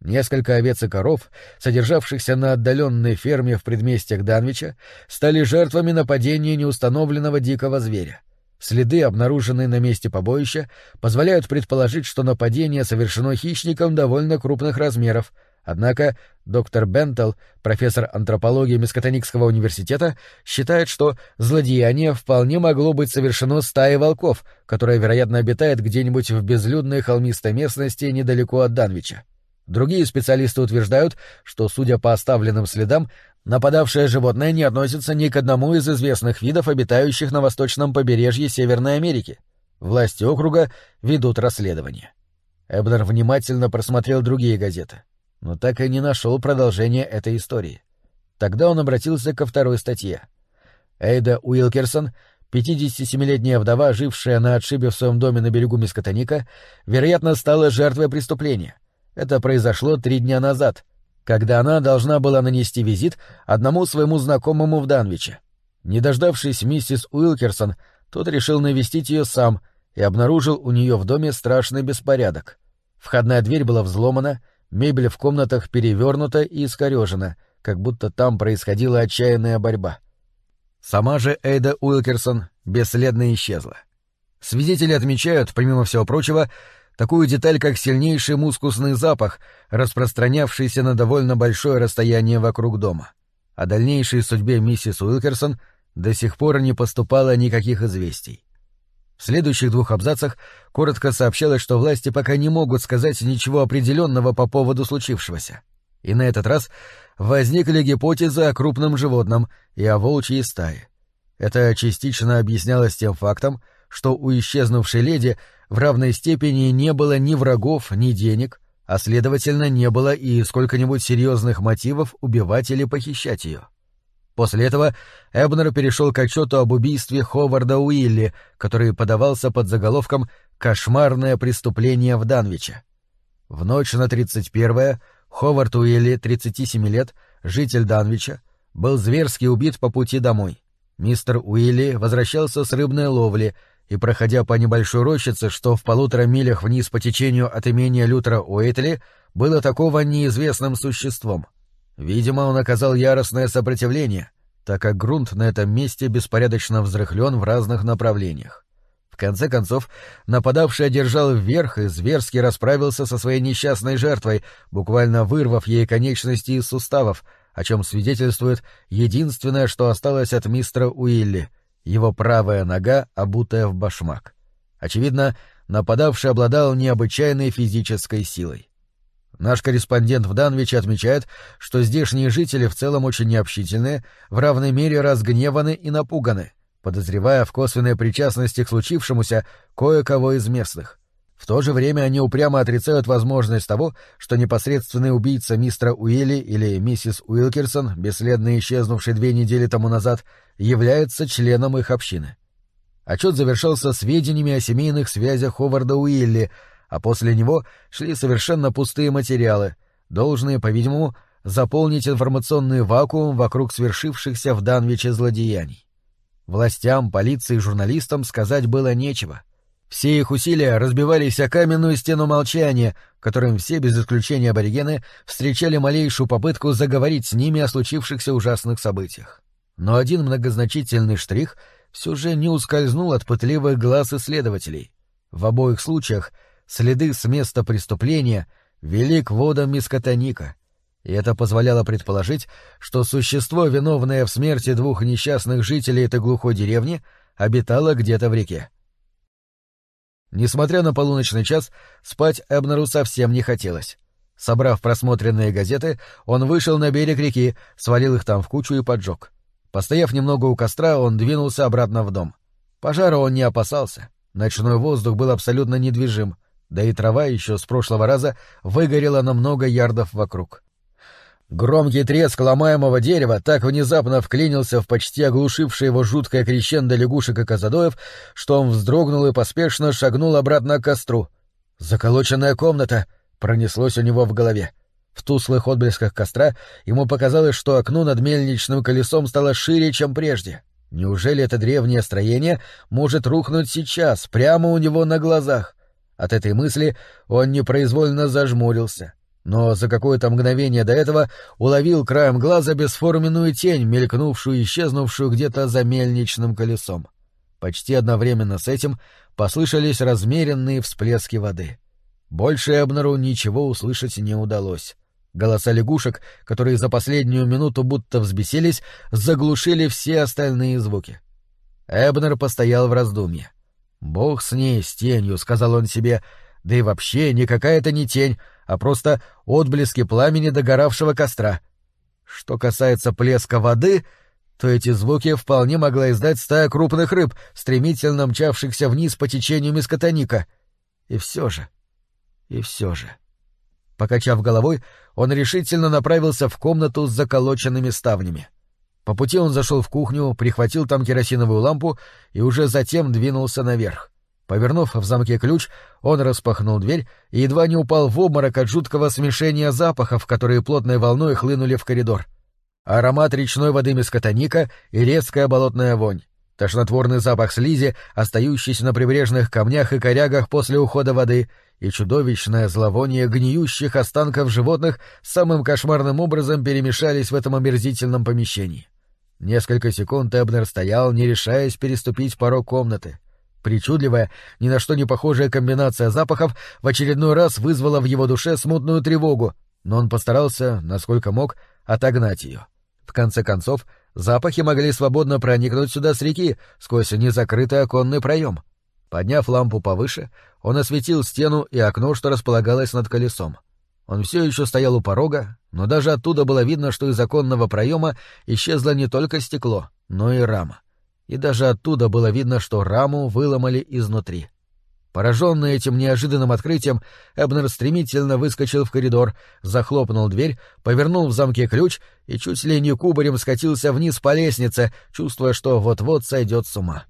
Несколько овец и коров, содержавшихся на отдаленной ферме в предместьях Данвича, стали жертвами нападения неустановленного дикого зверя. Следы, обнаруженные на месте побоища, позволяют предположить, что нападение совершено хищником довольно крупных размеров, однако доктор Бентел, профессор антропологии Мискотоникского университета, считает, что злодеяние вполне могло быть совершено стаей волков, которая, вероятно, обитает где-нибудь в безлюдной холмистой местности недалеко от Данвича. Другие специалисты утверждают, что, судя по оставленным следам, Нападавшее животное не относится ни к одному из известных видов, обитающих на восточном побережье Северной Америки. Власти округа ведут расследование. Эбнер внимательно просмотрел другие газеты, но так и не нашел продолжения этой истории. Тогда он обратился ко второй статье. Эйда Уилкерсон, 57-летняя вдова, жившая на отшибе в своем доме на берегу Мискотоника, вероятно, стала жертвой преступления. Это произошло три дня назад — когда она должна была нанести визит одному своему знакомому в Данвиче. Не дождавшись миссис Уилкерсон, тот решил навестить ее сам и обнаружил у нее в доме страшный беспорядок. Входная дверь была взломана, мебель в комнатах перевернута и искорежена, как будто там происходила отчаянная борьба. Сама же Эйда Уилкерсон бесследно исчезла. Свидетели отмечают, помимо всего прочего, такую деталь, как сильнейший мускусный запах, распространявшийся на довольно большое расстояние вокруг дома. О дальнейшей судьбе миссис Уилкерсон до сих пор не поступало никаких известий. В следующих двух абзацах коротко сообщалось, что власти пока не могут сказать ничего определенного по поводу случившегося. И на этот раз возникли гипотезы о крупном животном и о волчьей стае. Это частично объяснялось тем фактом, что у исчезнувшей леди в равной степени не было ни врагов, ни денег, а следовательно не было и сколько-нибудь серьезных мотивов убивать или похищать ее. После этого Эбнер перешел к отчету об убийстве Ховарда Уилли, который подавался под заголовком «Кошмарное преступление в Данвиче». В ночь на 31-е Ховард Уилли, 37 лет, житель Данвича, был зверски убит по пути домой. Мистер Уилли возвращался с рыбной ловли и, проходя по небольшой рощице, что в полутора милях вниз по течению от имения Лютера Уэйтли, было такого неизвестным существом. Видимо, он оказал яростное сопротивление, так как грунт на этом месте беспорядочно взрыхлен в разных направлениях. В конце концов, нападавший одержал вверх и зверски расправился со своей несчастной жертвой, буквально вырвав ей конечности из суставов, о чем свидетельствует единственное, что осталось от мистера Уилли — его правая нога, обутая в башмак. Очевидно, нападавший обладал необычайной физической силой. Наш корреспондент в Данвиче отмечает, что здешние жители в целом очень необщительные, в равной мере разгневаны и напуганы, подозревая в косвенной причастности к случившемуся кое-кого из местных. В то же время они упрямо отрицают возможность того, что непосредственный убийца мистера Уилли или миссис Уилкерсон, бесследно исчезнувший две недели тому назад, является членом их общины. Отчет завершался сведениями о семейных связях Ховарда Уилли — а после него шли совершенно пустые материалы, должные, по-видимому, заполнить информационный вакуум вокруг свершившихся в Данвиче злодеяний. Властям, полиции и журналистам сказать было нечего. Все их усилия разбивались о каменную стену молчания, которым все, без исключения аборигены, встречали малейшую попытку заговорить с ними о случившихся ужасных событиях. Но один многозначительный штрих все же не ускользнул от пытливых глаз исследователей. В обоих случаях — следы с места преступления вели к водам Мискотоника, и это позволяло предположить, что существо, виновное в смерти двух несчастных жителей этой глухой деревни, обитало где-то в реке. Несмотря на полуночный час, спать Эбнеру совсем не хотелось. Собрав просмотренные газеты, он вышел на берег реки, свалил их там в кучу и поджег. Постояв немного у костра, он двинулся обратно в дом. Пожара он не опасался. Ночной воздух был абсолютно недвижим, да и трава еще с прошлого раза выгорела на много ярдов вокруг. Громкий треск ломаемого дерева так внезапно вклинился в почти оглушившее его жуткое крещендо лягушек и казадоев, что он вздрогнул и поспешно шагнул обратно к костру. «Заколоченная комната!» — пронеслось у него в голове. В туслых отблесках костра ему показалось, что окно над мельничным колесом стало шире, чем прежде. Неужели это древнее строение может рухнуть сейчас, прямо у него на глазах? От этой мысли он непроизвольно зажмурился, но за какое-то мгновение до этого уловил краем глаза бесформенную тень, мелькнувшую и исчезнувшую где-то за мельничным колесом. Почти одновременно с этим послышались размеренные всплески воды. Больше Эбнеру ничего услышать не удалось. Голоса лягушек, которые за последнюю минуту будто взбесились, заглушили все остальные звуки. Эбнер постоял в раздумье. «Бог с ней, с тенью», — сказал он себе, — «да и вообще никакая это не тень, а просто отблески пламени догоравшего костра». Что касается плеска воды, то эти звуки вполне могла издать стая крупных рыб, стремительно мчавшихся вниз по течению мискотоника. И все же, и все же... Покачав головой, он решительно направился в комнату с заколоченными ставнями. По пути он зашел в кухню, прихватил там керосиновую лампу и уже затем двинулся наверх. Повернув в замке ключ, он распахнул дверь и едва не упал в обморок от жуткого смешения запахов, которые плотной волной хлынули в коридор. Аромат речной воды мескотоника и резкая болотная вонь. Тошнотворный запах слизи, остающийся на прибрежных камнях и корягах после ухода воды, и чудовищное зловоние гниющих останков животных самым кошмарным образом перемешались в этом омерзительном помещении. Несколько секунд Эбнер стоял, не решаясь переступить порог комнаты. Причудливая, ни на что не похожая комбинация запахов в очередной раз вызвала в его душе смутную тревогу, но он постарался, насколько мог, отогнать ее. В конце концов, запахи могли свободно проникнуть сюда с реки, сквозь незакрытый оконный проем. Подняв лампу повыше, он осветил стену и окно, что располагалось над колесом. Он все еще стоял у порога, но даже оттуда было видно, что из оконного проема исчезло не только стекло, но и рама. И даже оттуда было видно, что раму выломали изнутри. Пораженный этим неожиданным открытием, Эбнер стремительно выскочил в коридор, захлопнул дверь, повернул в замке ключ и чуть ли не кубарем скатился вниз по лестнице, чувствуя, что вот-вот сойдет с ума.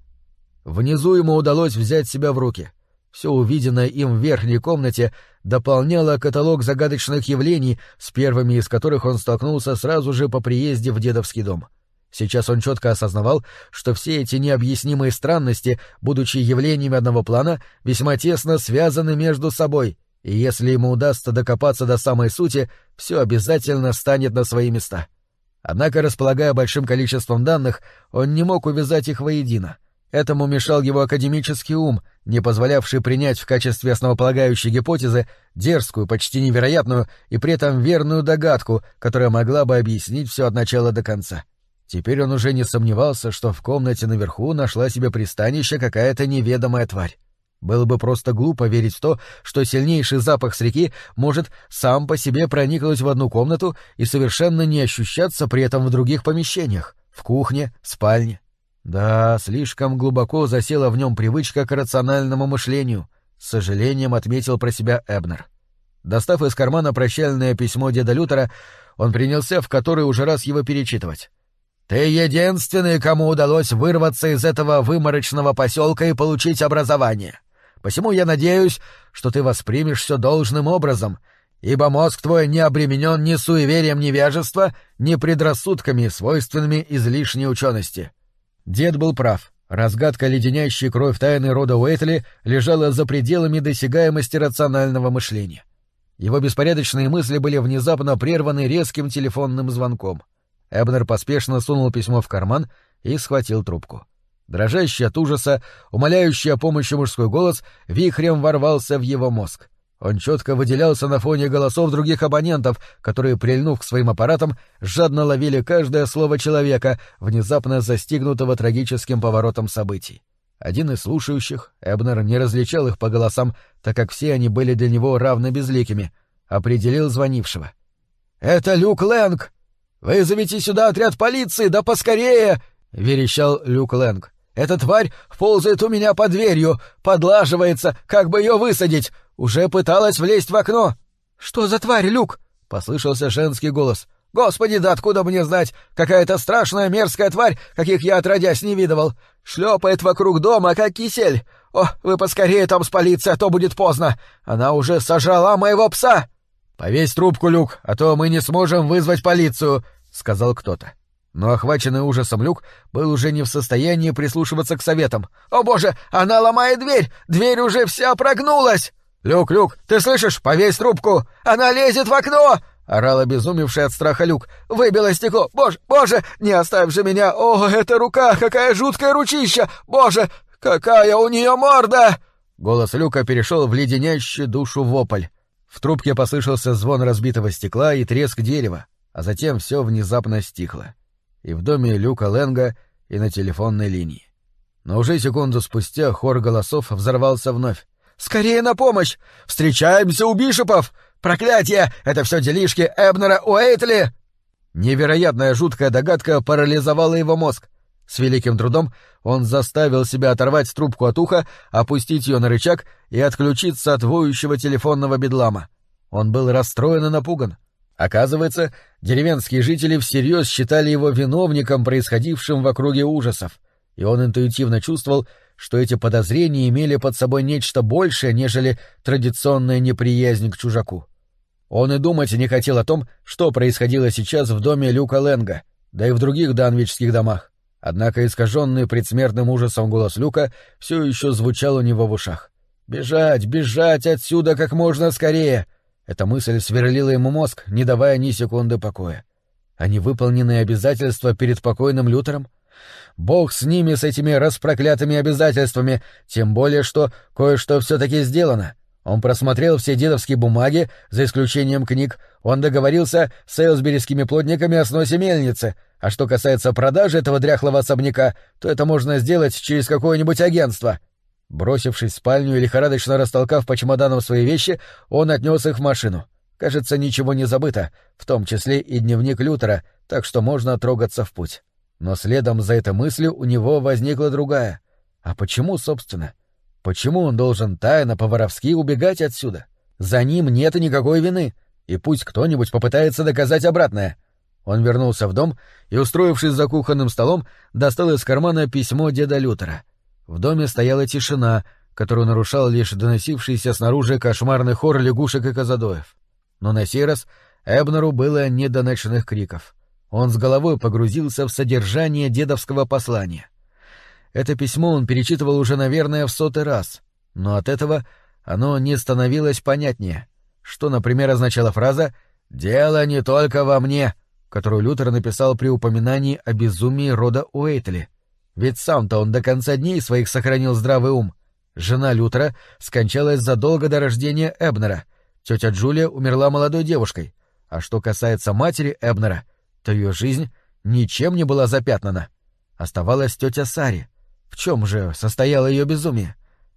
Внизу ему удалось взять себя в руки — все увиденное им в верхней комнате дополняло каталог загадочных явлений, с первыми из которых он столкнулся сразу же по приезде в дедовский дом. Сейчас он четко осознавал, что все эти необъяснимые странности, будучи явлениями одного плана, весьма тесно связаны между собой, и если ему удастся докопаться до самой сути, все обязательно станет на свои места. Однако, располагая большим количеством данных, он не мог увязать их воедино. Этому мешал его академический ум, не позволявший принять в качестве основополагающей гипотезы дерзкую, почти невероятную и при этом верную догадку, которая могла бы объяснить все от начала до конца. Теперь он уже не сомневался, что в комнате наверху нашла себе пристанище какая-то неведомая тварь. Было бы просто глупо верить в то, что сильнейший запах с реки может сам по себе проникнуть в одну комнату и совершенно не ощущаться при этом в других помещениях — в кухне, спальне. Да, слишком глубоко засела в нем привычка к рациональному мышлению, с сожалением отметил про себя Эбнер. Достав из кармана прощальное письмо деда Лютера, он принялся в который уже раз его перечитывать. «Ты единственный, кому удалось вырваться из этого выморочного поселка и получить образование. Посему я надеюсь, что ты воспримешь все должным образом, ибо мозг твой не обременен ни суеверием невежества, ни предрассудками, свойственными излишней учености. Дед был прав. Разгадка леденящей кровь тайны рода Уэйтли лежала за пределами досягаемости рационального мышления. Его беспорядочные мысли были внезапно прерваны резким телефонным звонком. Эбнер поспешно сунул письмо в карман и схватил трубку. Дрожащий от ужаса, умоляющий о помощи мужской голос вихрем ворвался в его мозг. Он четко выделялся на фоне голосов других абонентов, которые, прильнув к своим аппаратам, жадно ловили каждое слово человека, внезапно застигнутого трагическим поворотом событий. Один из слушающих, Эбнер не различал их по голосам, так как все они были для него равно безликими, определил звонившего. «Это Люк Лэнг! Вызовите сюда отряд полиции, да поскорее!» — верещал Люк Лэнг. Эта тварь ползает у меня под дверью, подлаживается, как бы ее высадить. Уже пыталась влезть в окно. Что за тварь, Люк? послышался женский голос. Господи, да откуда мне знать? Какая-то страшная мерзкая тварь, каких я отродясь не видывал. Шлепает вокруг дома, как кисель. О, вы поскорее там с полицией, а то будет поздно. Она уже сожрала моего пса. Повесь трубку, Люк, а то мы не сможем вызвать полицию, сказал кто-то. Но охваченный ужасом Люк был уже не в состоянии прислушиваться к советам. «О боже, она ломает дверь! Дверь уже вся прогнулась!» «Люк, Люк, ты слышишь? Повесь трубку! Она лезет в окно!» — орал обезумевший от страха Люк. «Выбило стекло! Боже, боже, не оставь же меня! О, эта рука! Какая жуткая ручища! Боже, какая у нее морда!» Голос Люка перешел в леденящую душу вопль. В трубке послышался звон разбитого стекла и треск дерева, а затем все внезапно стихло и в доме Люка Ленга, и на телефонной линии. Но уже секунду спустя хор голосов взорвался вновь. «Скорее на помощь! Встречаемся у Бишопов! Проклятие! Это все делишки Эбнера Уэйтли!» Невероятная жуткая догадка парализовала его мозг. С великим трудом он заставил себя оторвать трубку от уха, опустить ее на рычаг и отключиться от воющего телефонного бедлама. Он был расстроен и напуган. Оказывается, деревенские жители всерьез считали его виновником происходившим в округе ужасов, и он интуитивно чувствовал, что эти подозрения имели под собой нечто большее, нежели традиционная неприязнь к чужаку. Он и думать не хотел о том, что происходило сейчас в доме Люка Ленга, да и в других данвичских домах. Однако искаженный предсмертным ужасом голос Люка все еще звучал у него в ушах. «Бежать, бежать отсюда как можно скорее! Эта мысль сверлила ему мозг, не давая ни секунды покоя. А невыполненные обязательства перед покойным Лютером? Бог с ними, с этими распроклятыми обязательствами, тем более, что кое-что все-таки сделано. Он просмотрел все дедовские бумаги, за исключением книг, он договорился с эйлсберийскими плотниками о сносе мельницы, а что касается продажи этого дряхлого особняка, то это можно сделать через какое-нибудь агентство — Бросившись в спальню и лихорадочно растолкав по чемоданам свои вещи, он отнес их в машину. Кажется, ничего не забыто, в том числе и дневник Лютера, так что можно трогаться в путь. Но следом за этой мыслью у него возникла другая. А почему, собственно? Почему он должен тайно по-воровски убегать отсюда? За ним нет никакой вины, и пусть кто-нибудь попытается доказать обратное. Он вернулся в дом и, устроившись за кухонным столом, достал из кармана письмо деда Лютера — в доме стояла тишина, которую нарушал лишь доносившийся снаружи кошмарный хор лягушек и казадоев. Но на сей раз Эбнеру было не до ночных криков. Он с головой погрузился в содержание дедовского послания. Это письмо он перечитывал уже, наверное, в сотый раз, но от этого оно не становилось понятнее. Что, например, означала фраза «Дело не только во мне», которую Лютер написал при упоминании о безумии рода Уэйтли. Ведь сам-то он до конца дней своих сохранил здравый ум. Жена Лютера скончалась задолго до рождения Эбнера. Тетя Джулия умерла молодой девушкой. А что касается матери Эбнера, то ее жизнь ничем не была запятнана. Оставалась тетя Сари. В чем же состояло ее безумие?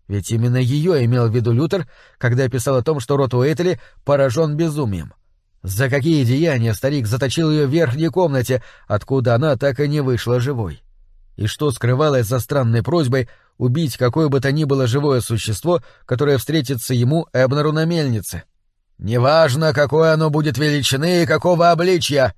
Ведь именно ее имел в виду Лютер, когда писал о том, что род Уэйтли поражен безумием. За какие деяния старик заточил ее в верхней комнате, откуда она так и не вышла живой? И что скрывалось за странной просьбой убить какое бы то ни было живое существо, которое встретится ему Эбнеру на мельнице? «Неважно, какое оно будет величины и какого обличья!»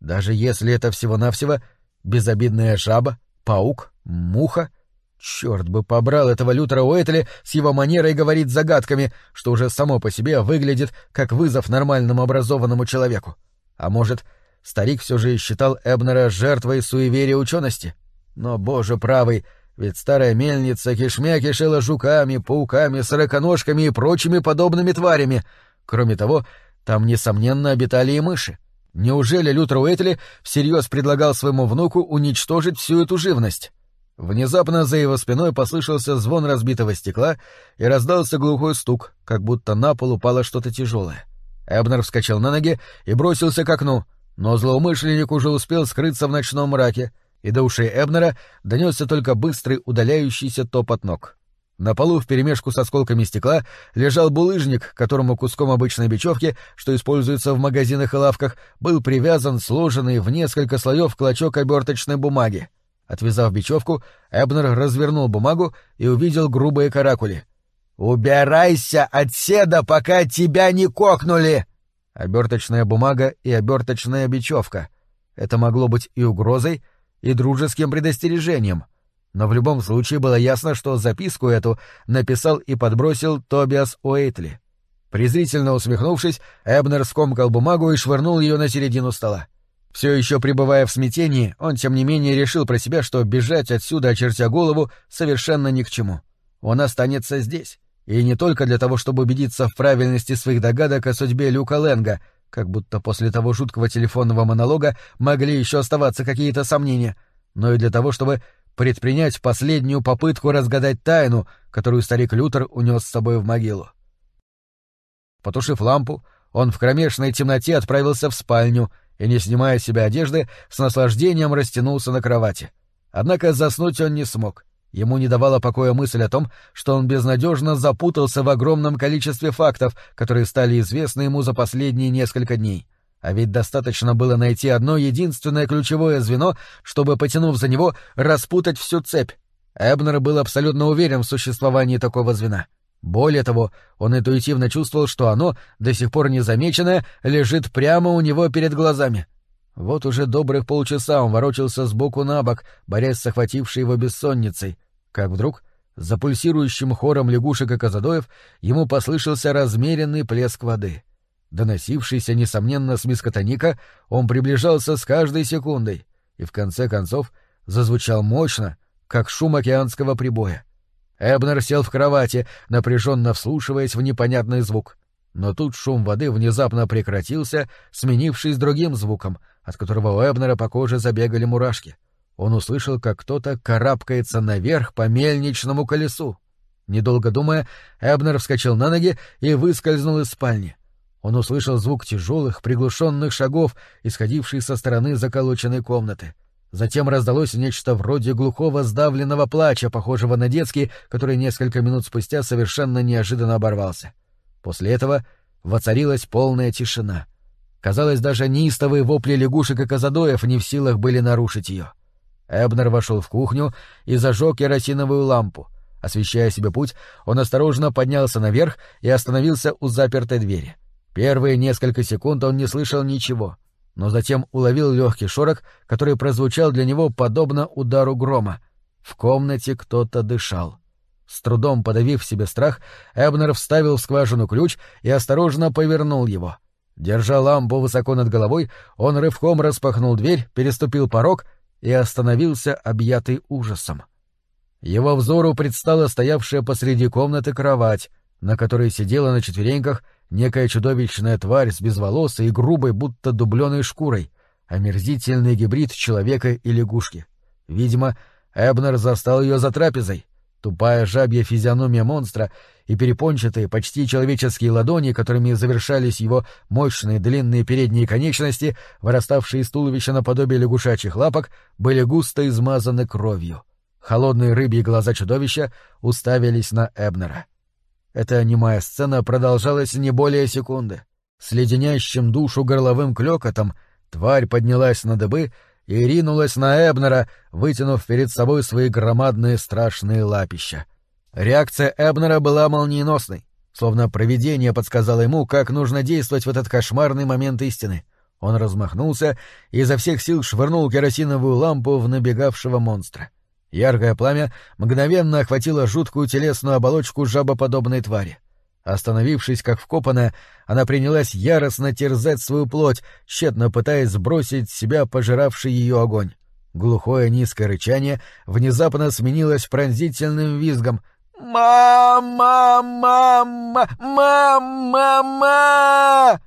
Даже если это всего-навсего безобидная жаба, паук, муха — Черт бы побрал этого Лютера Уэтли с его манерой говорить загадками, что уже само по себе выглядит как вызов нормальному образованному человеку. А может, старик все же считал Эбнера жертвой суеверия учености? Но, боже правый, ведь старая мельница кишмя кишела жуками, пауками, сороконожками и прочими подобными тварями. Кроме того, там, несомненно, обитали и мыши. Неужели Лютер Уэтли всерьез предлагал своему внуку уничтожить всю эту живность? Внезапно за его спиной послышался звон разбитого стекла и раздался глухой стук, как будто на пол упало что-то тяжелое. Эбнер вскочил на ноги и бросился к окну, но злоумышленник уже успел скрыться в ночном мраке, и до ушей Эбнера донесся только быстрый удаляющийся топот ног. На полу вперемешку с осколками стекла лежал булыжник, которому куском обычной бечевки, что используется в магазинах и лавках, был привязан сложенный в несколько слоев клочок оберточной бумаги. Отвязав бечевку, Эбнер развернул бумагу и увидел грубые каракули. «Убирайся отседа, пока тебя не кокнули!» Оберточная бумага и оберточная бечевка. Это могло быть и угрозой, и дружеским предостережением. Но в любом случае было ясно, что записку эту написал и подбросил Тобиас Уэйтли. Презрительно усмехнувшись, Эбнер скомкал бумагу и швырнул ее на середину стола. Все еще пребывая в смятении, он, тем не менее, решил про себя, что бежать отсюда, очертя голову, совершенно ни к чему. Он останется здесь. И не только для того, чтобы убедиться в правильности своих догадок о судьбе Люка Ленга, как будто после того жуткого телефонного монолога могли еще оставаться какие-то сомнения, но и для того, чтобы предпринять последнюю попытку разгадать тайну, которую старик Лютер унес с собой в могилу. Потушив лампу, он в кромешной темноте отправился в спальню и, не снимая с себя одежды, с наслаждением растянулся на кровати. Однако заснуть он не смог. Ему не давала покоя мысль о том, что он безнадежно запутался в огромном количестве фактов, которые стали известны ему за последние несколько дней. А ведь достаточно было найти одно единственное ключевое звено, чтобы, потянув за него, распутать всю цепь. Эбнер был абсолютно уверен в существовании такого звена. Более того, он интуитивно чувствовал, что оно, до сих пор незамеченное, лежит прямо у него перед глазами. Вот уже добрых полчаса он ворочался сбоку на бок, борясь с охватившей его бессонницей, как вдруг, за пульсирующим хором лягушек и казадоев, ему послышался размеренный плеск воды. Доносившийся, несомненно, с мискотоника, он приближался с каждой секундой и, в конце концов, зазвучал мощно, как шум океанского прибоя. Эбнер сел в кровати, напряженно вслушиваясь в непонятный звук. Но тут шум воды внезапно прекратился, сменившись другим звуком, от которого у Эбнера по коже забегали мурашки. Он услышал, как кто-то карабкается наверх по мельничному колесу. Недолго думая, Эбнер вскочил на ноги и выскользнул из спальни. Он услышал звук тяжелых, приглушенных шагов, исходивший со стороны заколоченной комнаты. Затем раздалось нечто вроде глухого сдавленного плача, похожего на детский, который несколько минут спустя совершенно неожиданно оборвался. После этого воцарилась полная тишина. Казалось, даже неистовые вопли лягушек и казадоев не в силах были нарушить ее. Эбнер вошел в кухню и зажег керосиновую лампу. Освещая себе путь, он осторожно поднялся наверх и остановился у запертой двери. Первые несколько секунд он не слышал ничего — но затем уловил легкий шорох, который прозвучал для него подобно удару грома. В комнате кто-то дышал. С трудом подавив себе страх, Эбнер вставил в скважину ключ и осторожно повернул его. Держа лампу высоко над головой, он рывком распахнул дверь, переступил порог и остановился, объятый ужасом. Его взору предстала стоявшая посреди комнаты кровать, на которой сидела на четвереньках некая чудовищная тварь с безволосой и грубой, будто дубленой шкурой, омерзительный гибрид человека и лягушки. Видимо, Эбнер застал ее за трапезой. Тупая жабья физиономия монстра и перепончатые, почти человеческие ладони, которыми завершались его мощные длинные передние конечности, выраставшие из туловища наподобие лягушачьих лапок, были густо измазаны кровью. Холодные рыбьи глаза чудовища уставились на Эбнера. Эта немая сцена продолжалась не более секунды. С леденящим душу горловым клёкотом тварь поднялась на дыбы и ринулась на Эбнера, вытянув перед собой свои громадные страшные лапища. Реакция Эбнера была молниеносной, словно провидение подсказало ему, как нужно действовать в этот кошмарный момент истины. Он размахнулся и изо всех сил швырнул керосиновую лампу в набегавшего монстра. Яркое пламя мгновенно охватило жуткую телесную оболочку жабоподобной твари. Остановившись как вкопанная, она принялась яростно терзать свою плоть, тщетно пытаясь сбросить с себя пожиравший ее огонь. Глухое низкое рычание внезапно сменилось пронзительным визгом. «Мама! Мама! Мама! Мама!»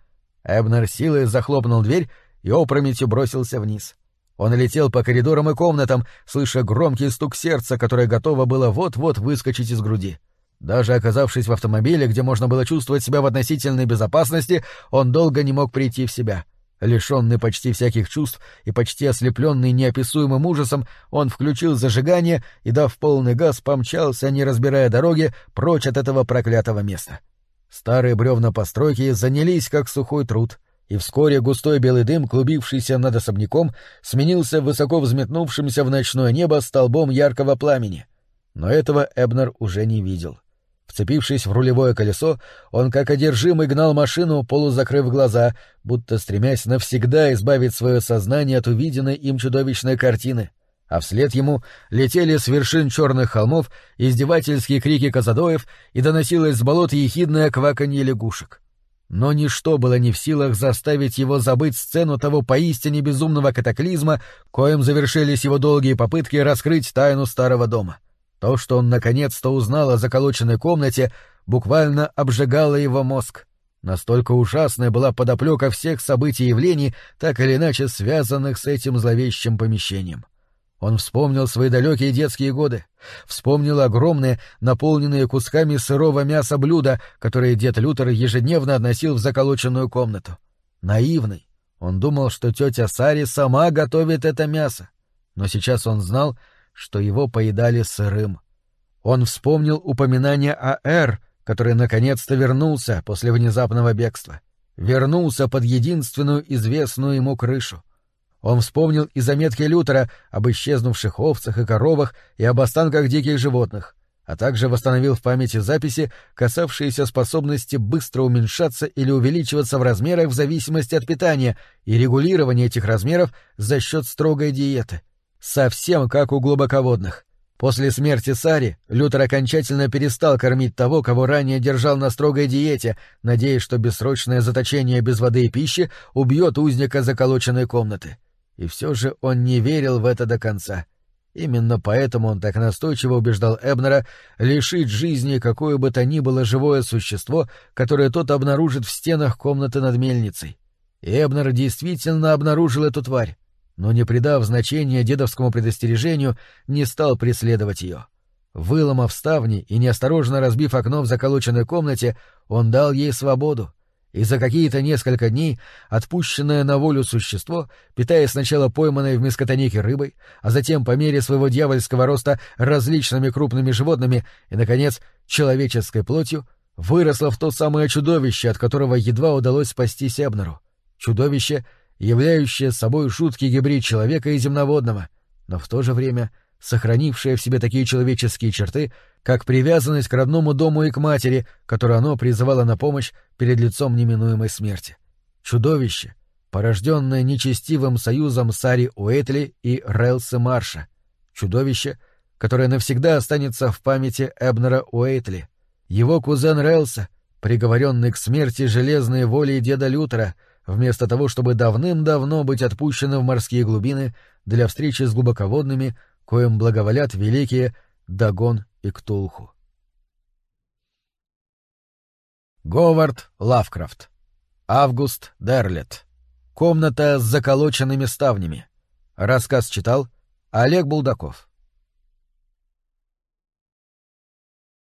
Эбнер силой захлопнул дверь и опрометью бросился вниз. Он летел по коридорам и комнатам, слыша громкий стук сердца, которое готово было вот-вот выскочить из груди. Даже оказавшись в автомобиле, где можно было чувствовать себя в относительной безопасности, он долго не мог прийти в себя. Лишенный почти всяких чувств и почти ослепленный неописуемым ужасом, он включил зажигание и, дав полный газ, помчался, не разбирая дороги, прочь от этого проклятого места. Старые бревна постройки занялись как сухой труд — и вскоре густой белый дым, клубившийся над особняком, сменился высоко взметнувшимся в ночное небо столбом яркого пламени. Но этого Эбнер уже не видел. Вцепившись в рулевое колесо, он как одержимый гнал машину, полузакрыв глаза, будто стремясь навсегда избавить свое сознание от увиденной им чудовищной картины. А вслед ему летели с вершин черных холмов издевательские крики казадоев и доносилось с болот ехидное кваканье лягушек но ничто было не в силах заставить его забыть сцену того поистине безумного катаклизма, коим завершились его долгие попытки раскрыть тайну старого дома. То, что он наконец-то узнал о заколоченной комнате, буквально обжигало его мозг. Настолько ужасная была подоплека всех событий и явлений, так или иначе связанных с этим зловещим помещением. Он вспомнил свои далекие детские годы, вспомнил огромные, наполненные кусками сырого мяса блюда, которые дед Лютер ежедневно относил в заколоченную комнату. Наивный. Он думал, что тетя Сари сама готовит это мясо. Но сейчас он знал, что его поедали сырым. Он вспомнил упоминание о Эр, который наконец-то вернулся после внезапного бегства. Вернулся под единственную известную ему крышу. Он вспомнил и заметки Лютера об исчезнувших овцах и коровах и об останках диких животных, а также восстановил в памяти записи, касавшиеся способности быстро уменьшаться или увеличиваться в размерах в зависимости от питания и регулирования этих размеров за счет строгой диеты. Совсем как у глубоководных. После смерти Сари Лютер окончательно перестал кормить того, кого ранее держал на строгой диете, надеясь, что бессрочное заточение без воды и пищи убьет узника заколоченной комнаты. И все же он не верил в это до конца. Именно поэтому он так настойчиво убеждал Эбнера лишить жизни какое бы то ни было живое существо, которое тот обнаружит в стенах комнаты над мельницей. И Эбнер действительно обнаружил эту тварь, но, не придав значения дедовскому предостережению, не стал преследовать ее. Выломав ставни и неосторожно разбив окно в заколоченной комнате, он дал ей свободу, и за какие-то несколько дней отпущенное на волю существо, питаясь сначала пойманной в мискотонике рыбой, а затем по мере своего дьявольского роста различными крупными животными и, наконец, человеческой плотью, выросло в то самое чудовище, от которого едва удалось спастись Эбнеру. Чудовище, являющее собой шуткий гибрид человека и земноводного, но в то же время — сохранившее в себе такие человеческие черты, как привязанность к родному дому и к матери, которую оно призывало на помощь перед лицом неминуемой смерти. Чудовище, порожденное нечестивым союзом Сари Уэтли и Релса Марша. Чудовище, которое навсегда останется в памяти Эбнера Уэтли. Его кузен Релса, приговоренный к смерти железной волей деда Лютера, вместо того, чтобы давным-давно быть отпущенным в морские глубины для встречи с глубоководными, коим благоволят великие Дагон и Ктулху. Говард Лавкрафт. Август Дерлет. Комната с заколоченными ставнями. Рассказ читал Олег Булдаков.